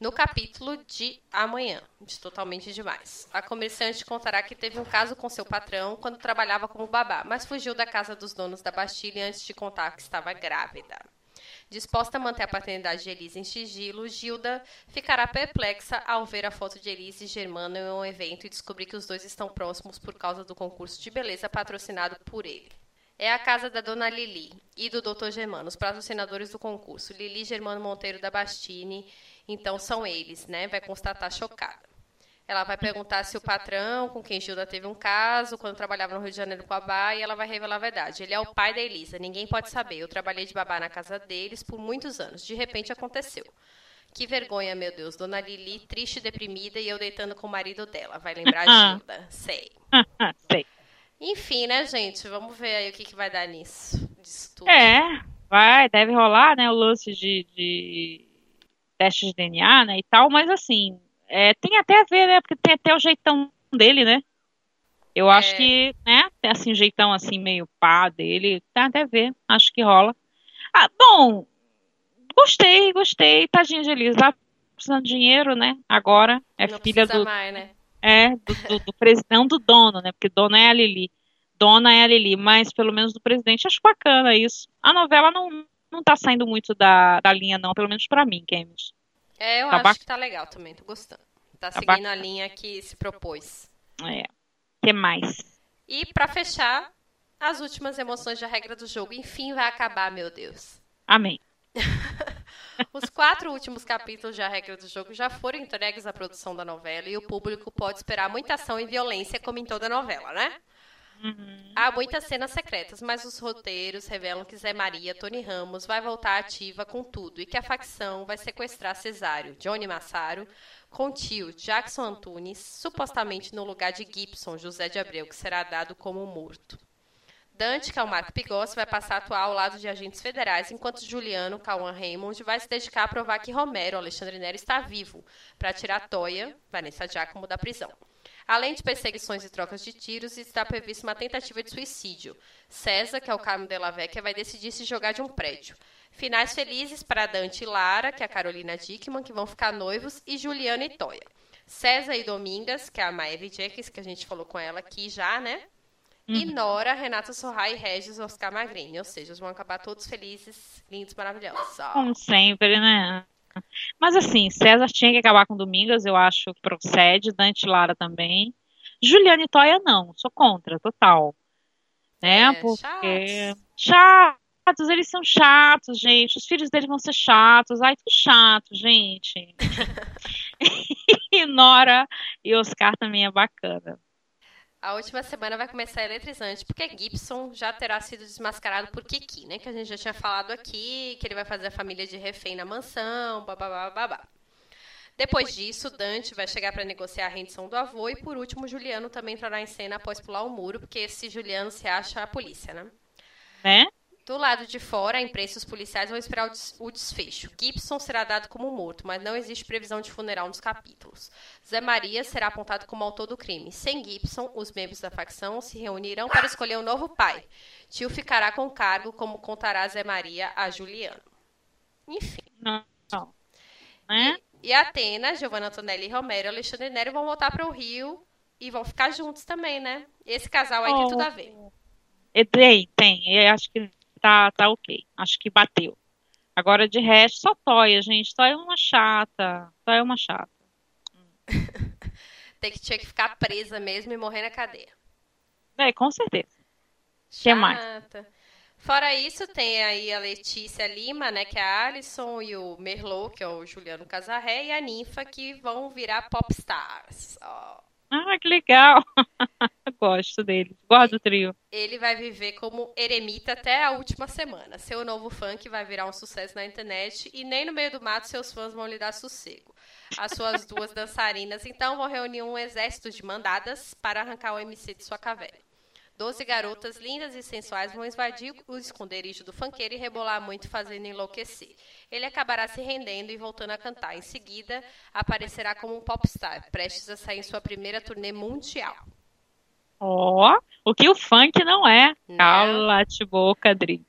No capítulo de amanhã, de Totalmente Demais, a comerciante contará que teve um caso com seu patrão quando trabalhava como babá, mas fugiu da casa dos donos da Bastilha antes de contar que estava grávida. Disposta a manter a paternidade de Elise em sigilo, Gilda ficará perplexa ao ver a foto de Elise e Germano em um evento e descobrir que os dois estão próximos por causa do concurso de beleza patrocinado por ele. É a casa da dona Lili e do Dr. Germano, os patrocinadores do concurso. Lili e Germano Monteiro da Bastini, então são eles, né? Vai constatar chocada. Ela vai perguntar se o patrão com quem Gilda teve um caso, quando trabalhava no Rio de Janeiro com babá, e ela vai revelar a verdade. Ele é o pai da Elisa, ninguém pode saber. Eu trabalhei de babá na casa deles por muitos anos. De repente aconteceu. Que vergonha, meu Deus. Dona Lili, triste e deprimida, e eu deitando com o marido dela. Vai lembrar a Gilda. Sei. Sei. Enfim, né, gente? Vamos ver aí o que, que vai dar nisso. Disso tudo. É, vai, deve rolar, né, o lance de, de teste de DNA, né, e tal, mas assim, é, tem até a ver, né, porque tem até o jeitão dele, né? Eu acho É. que, né, tem assim, jeitão assim, meio pá dele, tem até a ver, acho que rola. Ah, bom, gostei, gostei, tadinha de Elisa, tá precisando de dinheiro, né, agora, é Não filha do, mais, né? é, do, do, do presidente, não do dono, né? Porque dona é a Lili. Dona é a Lili, mas pelo menos do presidente. Acho bacana isso. A novela não, não tá saindo muito da, da linha, não, pelo menos pra mim, Camus. É, eu Tá acho que tá legal também. Tô gostando. Tá, Tá seguindo a linha que se propôs. É. que mais? E pra fechar, as últimas emoções da regra do jogo. Enfim, vai acabar, meu Deus. Amém. Os quatro últimos capítulos de A Regra do Jogo já foram entregues à produção da novela e o público pode esperar muita ação e violência, como em toda novela, né? Há muitas cenas secretas, mas os roteiros revelam que Zé Maria, Tony Ramos, vai voltar ativa com tudo e que a facção vai sequestrar Cesário, Johnny Massaro, com tio Jackson Antunes, supostamente no lugar de Gibson, José de Abreu, que será dado como morto. Dante, que é o Marco Pigossi, vai passar a atuar ao lado de agentes federais, enquanto Juliano, Cauã Raymond, vai se dedicar a provar que Romero, Alexandre Nero, está vivo, para tirar Toia, Vanessa Giacomo, da prisão. Além de perseguições e trocas de tiros, está prevista uma tentativa de suicídio. César, que é o Carmo Della Vecchia, vai decidir se jogar de um prédio. Finais felizes para Dante e Lara, que é a Carolina Dickman, que vão ficar noivos, e Juliana e Toya. César e Domingas, que é a Maeve Jenkins, que a gente falou com ela aqui já, né? Uhum. E Nora, Renata Sorra e Regis Oscar Magrini. Ou seja, eles vão acabar todos felizes, lindos, maravilhosos. Oh. Como sempre, né? Mas assim, César tinha que acabar com Domingas, eu acho que procede. Dante Lara também. Juliana e Toya não, sou contra, total. Né? É, Porque. Chatos. chatos, eles são chatos, gente. Os filhos deles vão ser chatos. Ai, tudo chato, gente. e Nora e Oscar também é bacana. A última semana vai começar eletrizante, porque Gibson já terá sido desmascarado por Kiki, né? Que a gente já tinha falado aqui, que ele vai fazer a família de refém na mansão, babá, babá. Depois disso, Dante vai chegar para negociar a rendição do avô e, por último, Juliano também entrará em cena após pular o muro, porque esse Juliano se acha a polícia, né? Né? Do lado de fora, a imprensa e os policiais vão esperar o desfecho. Gibson será dado como morto, mas não existe previsão de funeral nos capítulos. Zé Maria será apontado como autor do crime. Sem Gibson, os membros da facção se reunirão para escolher um novo pai. Tio ficará com cargo, como contará Zé Maria a Juliano. Enfim. Não. não. É? E, e Atena, Giovanna Antonelli Romero e Alexandre Nero vão voltar para o Rio e vão ficar juntos também, né? Esse casal aí oh. tem tudo a ver. Tem, tem. Eu acho que tá, tá ok. Acho que bateu. Agora, de resto, só Toia, gente. Toia é uma chata. Toia é uma chata. tem que, tinha que ficar presa mesmo e morrer na cadeia. É, com certeza. Chata. que mais? Fora isso, tem aí a Letícia Lima, né, que é a Alison, e o Merlot, que é o Juliano Casarré, e a Ninfa, que vão virar popstars. Oh. Ah, que legal! Gosto dele. Gosto do trio. Ele vai viver como eremita até a última semana. Seu novo funk vai virar um sucesso na internet e nem no meio do mato seus fãs vão lhe dar sossego. As suas duas dançarinas, então, vão reunir um exército de mandadas para arrancar o MC de sua caverna. Doze garotas lindas e sensuais vão invadir o esconderijo do funkeiro e rebolar muito, fazendo enlouquecer. Ele acabará se rendendo e voltando a cantar. Em seguida, aparecerá como um popstar, prestes a sair em sua primeira turnê mundial. Ó, oh, o que o funk não é. Cala-te boca, Drix.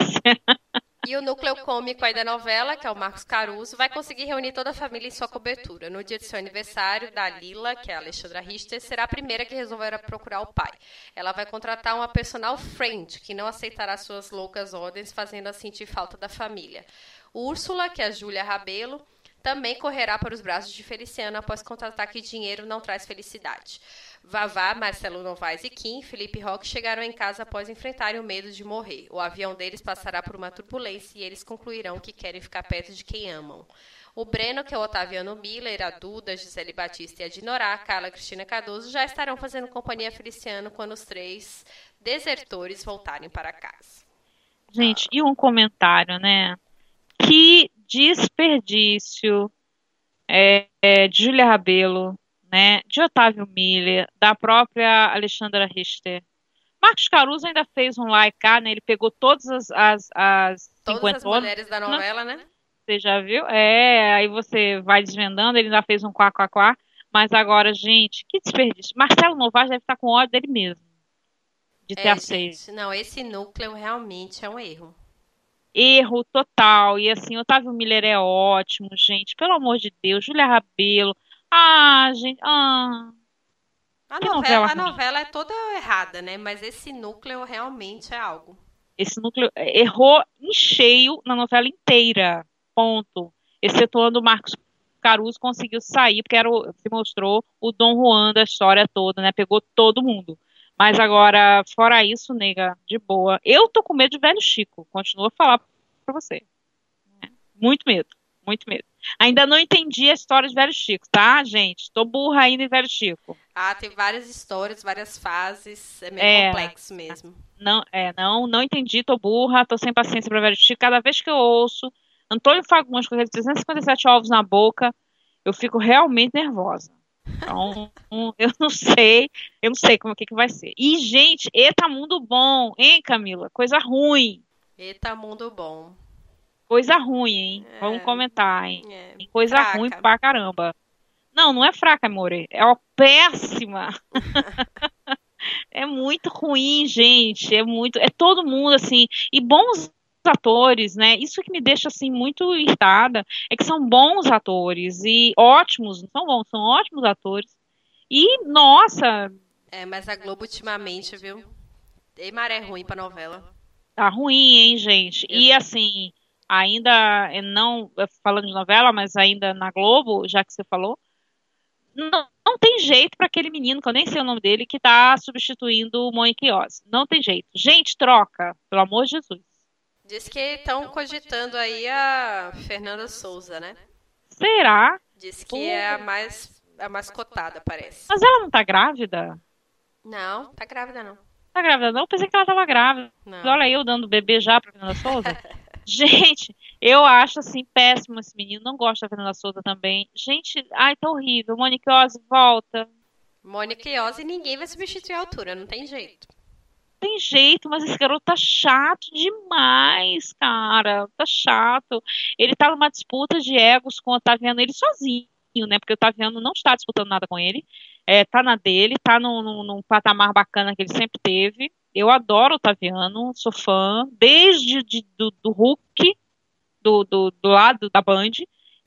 E o núcleo cômico aí da novela, que é o Marcos Caruso, vai conseguir reunir toda a família em sua cobertura. No dia de seu aniversário, da Lila, que é a Alexandra Richter, será a primeira que resolverá procurar o pai. Ela vai contratar uma personal friend, que não aceitará suas loucas ordens, fazendo-a sentir falta da família. Úrsula, que é a Júlia Rabelo, também correrá para os braços de Feliciano após constatar que dinheiro não traz felicidade. Vavá, Marcelo Novaes e Kim, Felipe Roque chegaram em casa após enfrentarem o medo de morrer. O avião deles passará por uma turbulência e eles concluirão que querem ficar perto de quem amam. O Breno, que é o Otaviano Miller, a Duda, Gisele Batista e a Dinorá, Carla Cristina Cardoso, já estarão fazendo companhia a Feliciano quando os três desertores voltarem para casa. Gente, e um comentário, né? Que desperdício é, é, de Julia Rabelo né, de Otávio Miller, da própria Alexandra Richter. Marcos Caruso ainda fez um like, né? Ele pegou todas as, as, as Todas as mulheres da novela, né? Você já viu? É, aí você vai desvendando, ele ainda fez um quá, quá, quá. Mas agora, gente, que desperdício. Marcelo Novaes deve estar com ódio dele mesmo. De ter é, aceito. Gente, não, esse núcleo realmente é um erro. Erro total. E assim, Otávio Miller é ótimo, gente. Pelo amor de Deus. Júlia Rabelo. Ah, gente. Ah. A novela, novela, a novela é toda errada, né? Mas esse núcleo realmente é algo. Esse núcleo errou em cheio na novela inteira. Ponto. Excetuando o Marcos Caruso conseguiu sair, porque era o, se mostrou o Dom Juan da história toda, né? Pegou todo mundo. Mas agora, fora isso, nega, de boa. Eu tô com medo de velho Chico. Continuo a falar pra você. Muito medo, muito medo. Ainda não entendi a história de Velho Chico, tá, gente? Tô burra ainda em Velho Chico. Ah, tem várias histórias, várias fases, é meio é, complexo mesmo. Não, é, não, não entendi, tô burra, tô sem paciência pra Velho Chico. Cada vez que eu ouço Antônio Fagundes com aqueles 357 ovos na boca, eu fico realmente nervosa. Então, eu não sei, eu não sei como que, que vai ser. E, gente, Eita Mundo Bom, hein, Camila? Coisa ruim. Eita Mundo Bom. Coisa ruim, hein? É, Vamos comentar, hein? É, coisa fraca. ruim pra caramba. Não, não é fraca, amor. É ó, péssima. é muito ruim, gente. É muito. É todo mundo assim. E bons atores, né? Isso que me deixa assim muito irritada é que são bons atores e ótimos, não são bons, são ótimos atores. E nossa, é, mas a Globo ultimamente, viu? Tem maré ruim pra novela. Tá ruim, hein, gente? E assim, ainda não falando de novela, mas ainda na Globo, já que você falou, não, não tem jeito para aquele menino, que eu nem sei o nome dele, que tá substituindo o Monique Oz. Não tem jeito. Gente, troca, pelo amor de Jesus. Diz que estão cogitando aí a Fernanda Souza, né? Será? Diz que é a mais, a mais cotada, parece. Mas ela não tá grávida? Não, tá grávida não. Tá grávida não? Pensei que ela tava grávida. Não. Olha eu dando bebê já pra Fernanda Souza. Gente, eu acho assim péssimo esse menino. Não gosto da Fernanda Souza também. Gente, ai, tá horrível. Monique Ozzy, volta. Monique Ozzy, ninguém vai substituir a altura, não tem jeito. Tem jeito, mas esse garoto tá chato demais, cara. Tá chato. Ele tá numa disputa de egos com o Otaviano, ele sozinho, né? Porque o Otaviano não está disputando nada com ele. É, tá na dele, tá num, num, num patamar bacana que ele sempre teve. Eu adoro o Taviano, sou fã, desde de, do, do Hulk, do, do, do, lado da Band.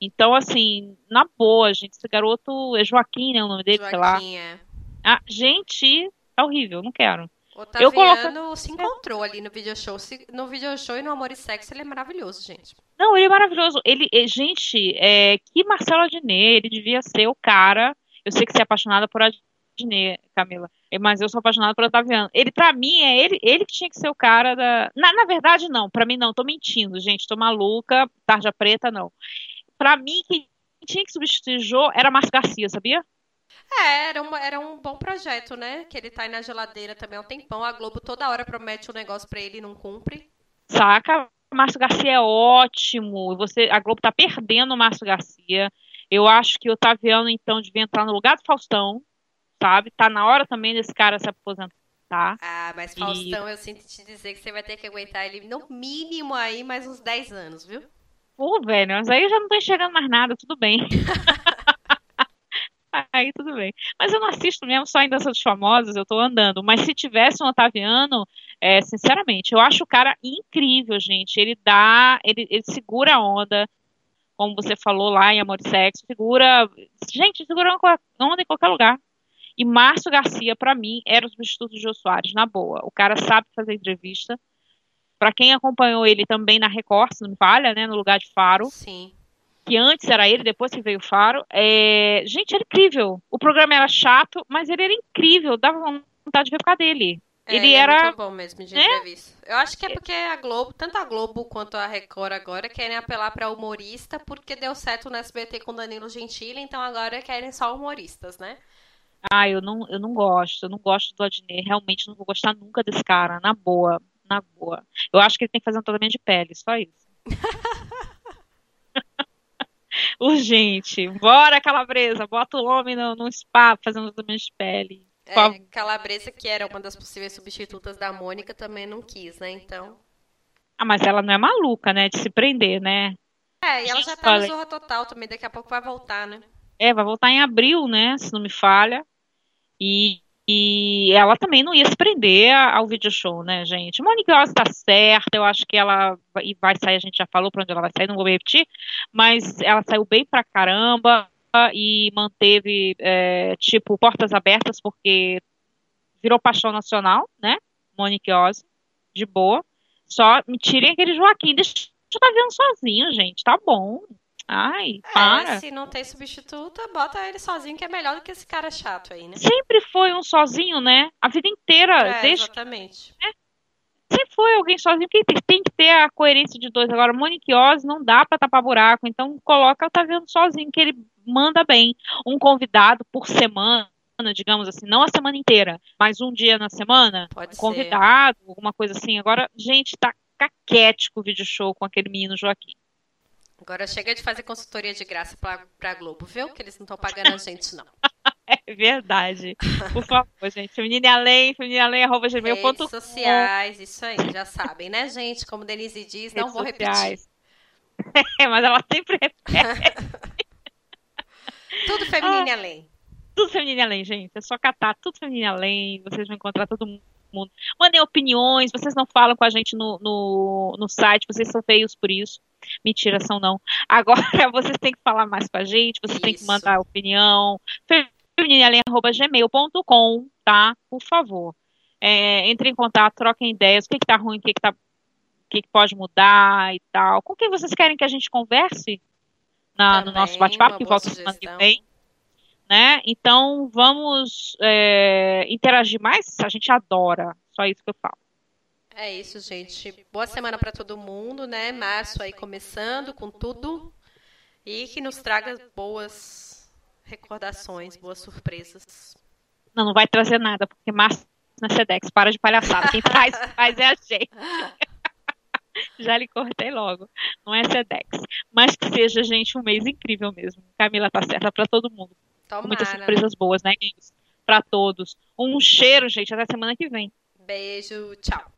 Então, assim, na boa, gente, esse garoto é Joaquim, né? O nome dele, Joaquim, sei lá. É. Ah, gente, tá horrível, não quero. O Taviano eu coloco... se encontrou ali no video show. No video show e no Amor e Sexo, ele é maravilhoso, gente. Não, ele é maravilhoso. Ele, gente, é, que Marcelo Adnet, ele devia ser o cara. Eu sei que você é apaixonada por Adnet, Camila. É, mas eu sou apaixonada por Otaviano. Ele, para mim, é ele, ele que tinha que ser o cara da. Na, na verdade, não. Para mim, não. Tô mentindo, gente. Tô maluca. Tarja preta, não. Para mim, quem tinha que substituir Jô era Márcio Garcia, sabia? É, era um, era um bom projeto, né? Que ele tá aí na geladeira também há um tempão. A Globo toda hora promete um negócio pra ele e não cumpre. Saca? Márcio Garcia é ótimo. Você, a Globo tá perdendo o Márcio Garcia. Eu acho que o Otaviano, então, devia entrar no lugar do Faustão sabe? Tá na hora também desse cara se aposentar. Ah, mas Faustão, e... eu sinto te dizer que você vai ter que aguentar ele no mínimo aí mais uns 10 anos, viu? Pô, velho, mas aí eu já não tô enxergando mais nada, tudo bem. aí tudo bem. Mas eu não assisto mesmo só em Dança dos Famosos, eu tô andando. Mas se tivesse um Otaviano, é, sinceramente, eu acho o cara incrível, gente. Ele dá, ele, ele segura a onda, como você falou lá em Amor e Sexo, segura. Gente, segura onda em qualquer lugar. E Márcio Garcia, para mim, era o substituto de Jô Soares, na boa. O cara sabe fazer entrevista. Para quem acompanhou ele também na Record, se não me falha, né, no lugar de Faro. Sim. Que antes era ele, depois que veio o Faro. É... Gente, era incrível. O programa era chato, mas ele era incrível. Dava vontade de ver ficar dele. É, ele, ele é era muito bom mesmo de né? entrevista. Eu acho que é porque a Globo, tanto a Globo quanto a Record agora querem apelar para humorista porque deu certo no SBT com Danilo Gentili, então agora querem só humoristas, né? Ah, eu não, eu não gosto, eu não gosto do Adnet, realmente não vou gostar nunca desse cara, na boa, na boa. Eu acho que ele tem que fazer um tratamento de pele, só isso. Urgente, bora calabresa, bota o homem no, no spa fazendo tratamento de pele. É, Calabresa, que era uma das possíveis substitutas da Mônica, também não quis, né? Então. Ah, mas ela não é maluca, né? De se prender, né? É, e ela já tá no Zorra Total também, daqui a pouco vai voltar, né? É, vai voltar em abril, né? Se não me falha. E, e ela também não ia se prender ao video show, né, gente? Monique Oz tá certa, eu acho que ela vai sair, a gente já falou pra onde ela vai sair, não vou repetir, mas ela saiu bem pra caramba e manteve, é, tipo, portas abertas, porque virou paixão nacional, né? Monique Oz, de boa. Só me tirem aquele Joaquim, deixa eu tá vendo sozinho, gente, tá bom. Ai, é, para. se não tem substituta, bota ele sozinho, que é melhor do que esse cara chato aí, né? Sempre foi um sozinho, né? A vida inteira. É, deixa... Exatamente. É. Sempre foi alguém sozinho, porque tem que ter a coerência de dois. Agora, Monique Oz não dá pra tapar buraco, então coloca o Taviano sozinho, que ele manda bem. Um convidado por semana, digamos assim, não a semana inteira, mas um dia na semana, Pode um convidado, alguma coisa assim. Agora, gente, tá caquético o vídeo show com aquele menino Joaquim. Agora chega de fazer consultoria de graça pra, pra Globo, viu? Que eles não estão pagando a gente, não. É verdade. Por favor, gente. Feminine Além, feminine além, arroba gmail.com. Redes sociais, isso aí, já sabem, né, gente? Como Denise diz, não vou sociais. repetir. É, mas ela sempre repete. tudo Feminine ah, Além. Tudo Feminine Além, gente. É só catar tudo Feminine Além. Vocês vão encontrar todo mundo. Mandem opiniões, vocês não falam com a gente no, no, no site, vocês são feios por isso. Mentira, são não. Agora vocês têm que falar mais com a gente, vocês isso. têm que mandar opinião. gmail.com, tá? Por favor. É, entre em contato, troquem ideias, o que, que tá ruim, o que, que tá o que, que, pode mudar e tal. Com quem vocês querem que a gente converse na, Também, no nosso bate-papo, que volta semana que vem? Né? Então, vamos é, interagir mais? A gente adora. Só isso que eu falo. É isso, gente. Boa semana para todo mundo, né? Março aí começando com tudo. E que nos traga boas recordações, boas surpresas. Não, não vai trazer nada, porque março na Sedex, para de palhaçada. Quem faz, faz é a gente. Já lhe cortei logo. Não é Sedex. Mas que seja, gente, um mês incrível mesmo. Camila tá certa para todo mundo. Tomara. Muitas surpresas boas, né, Para todos. Um cheiro, gente. Até semana que vem. Beijo. Tchau.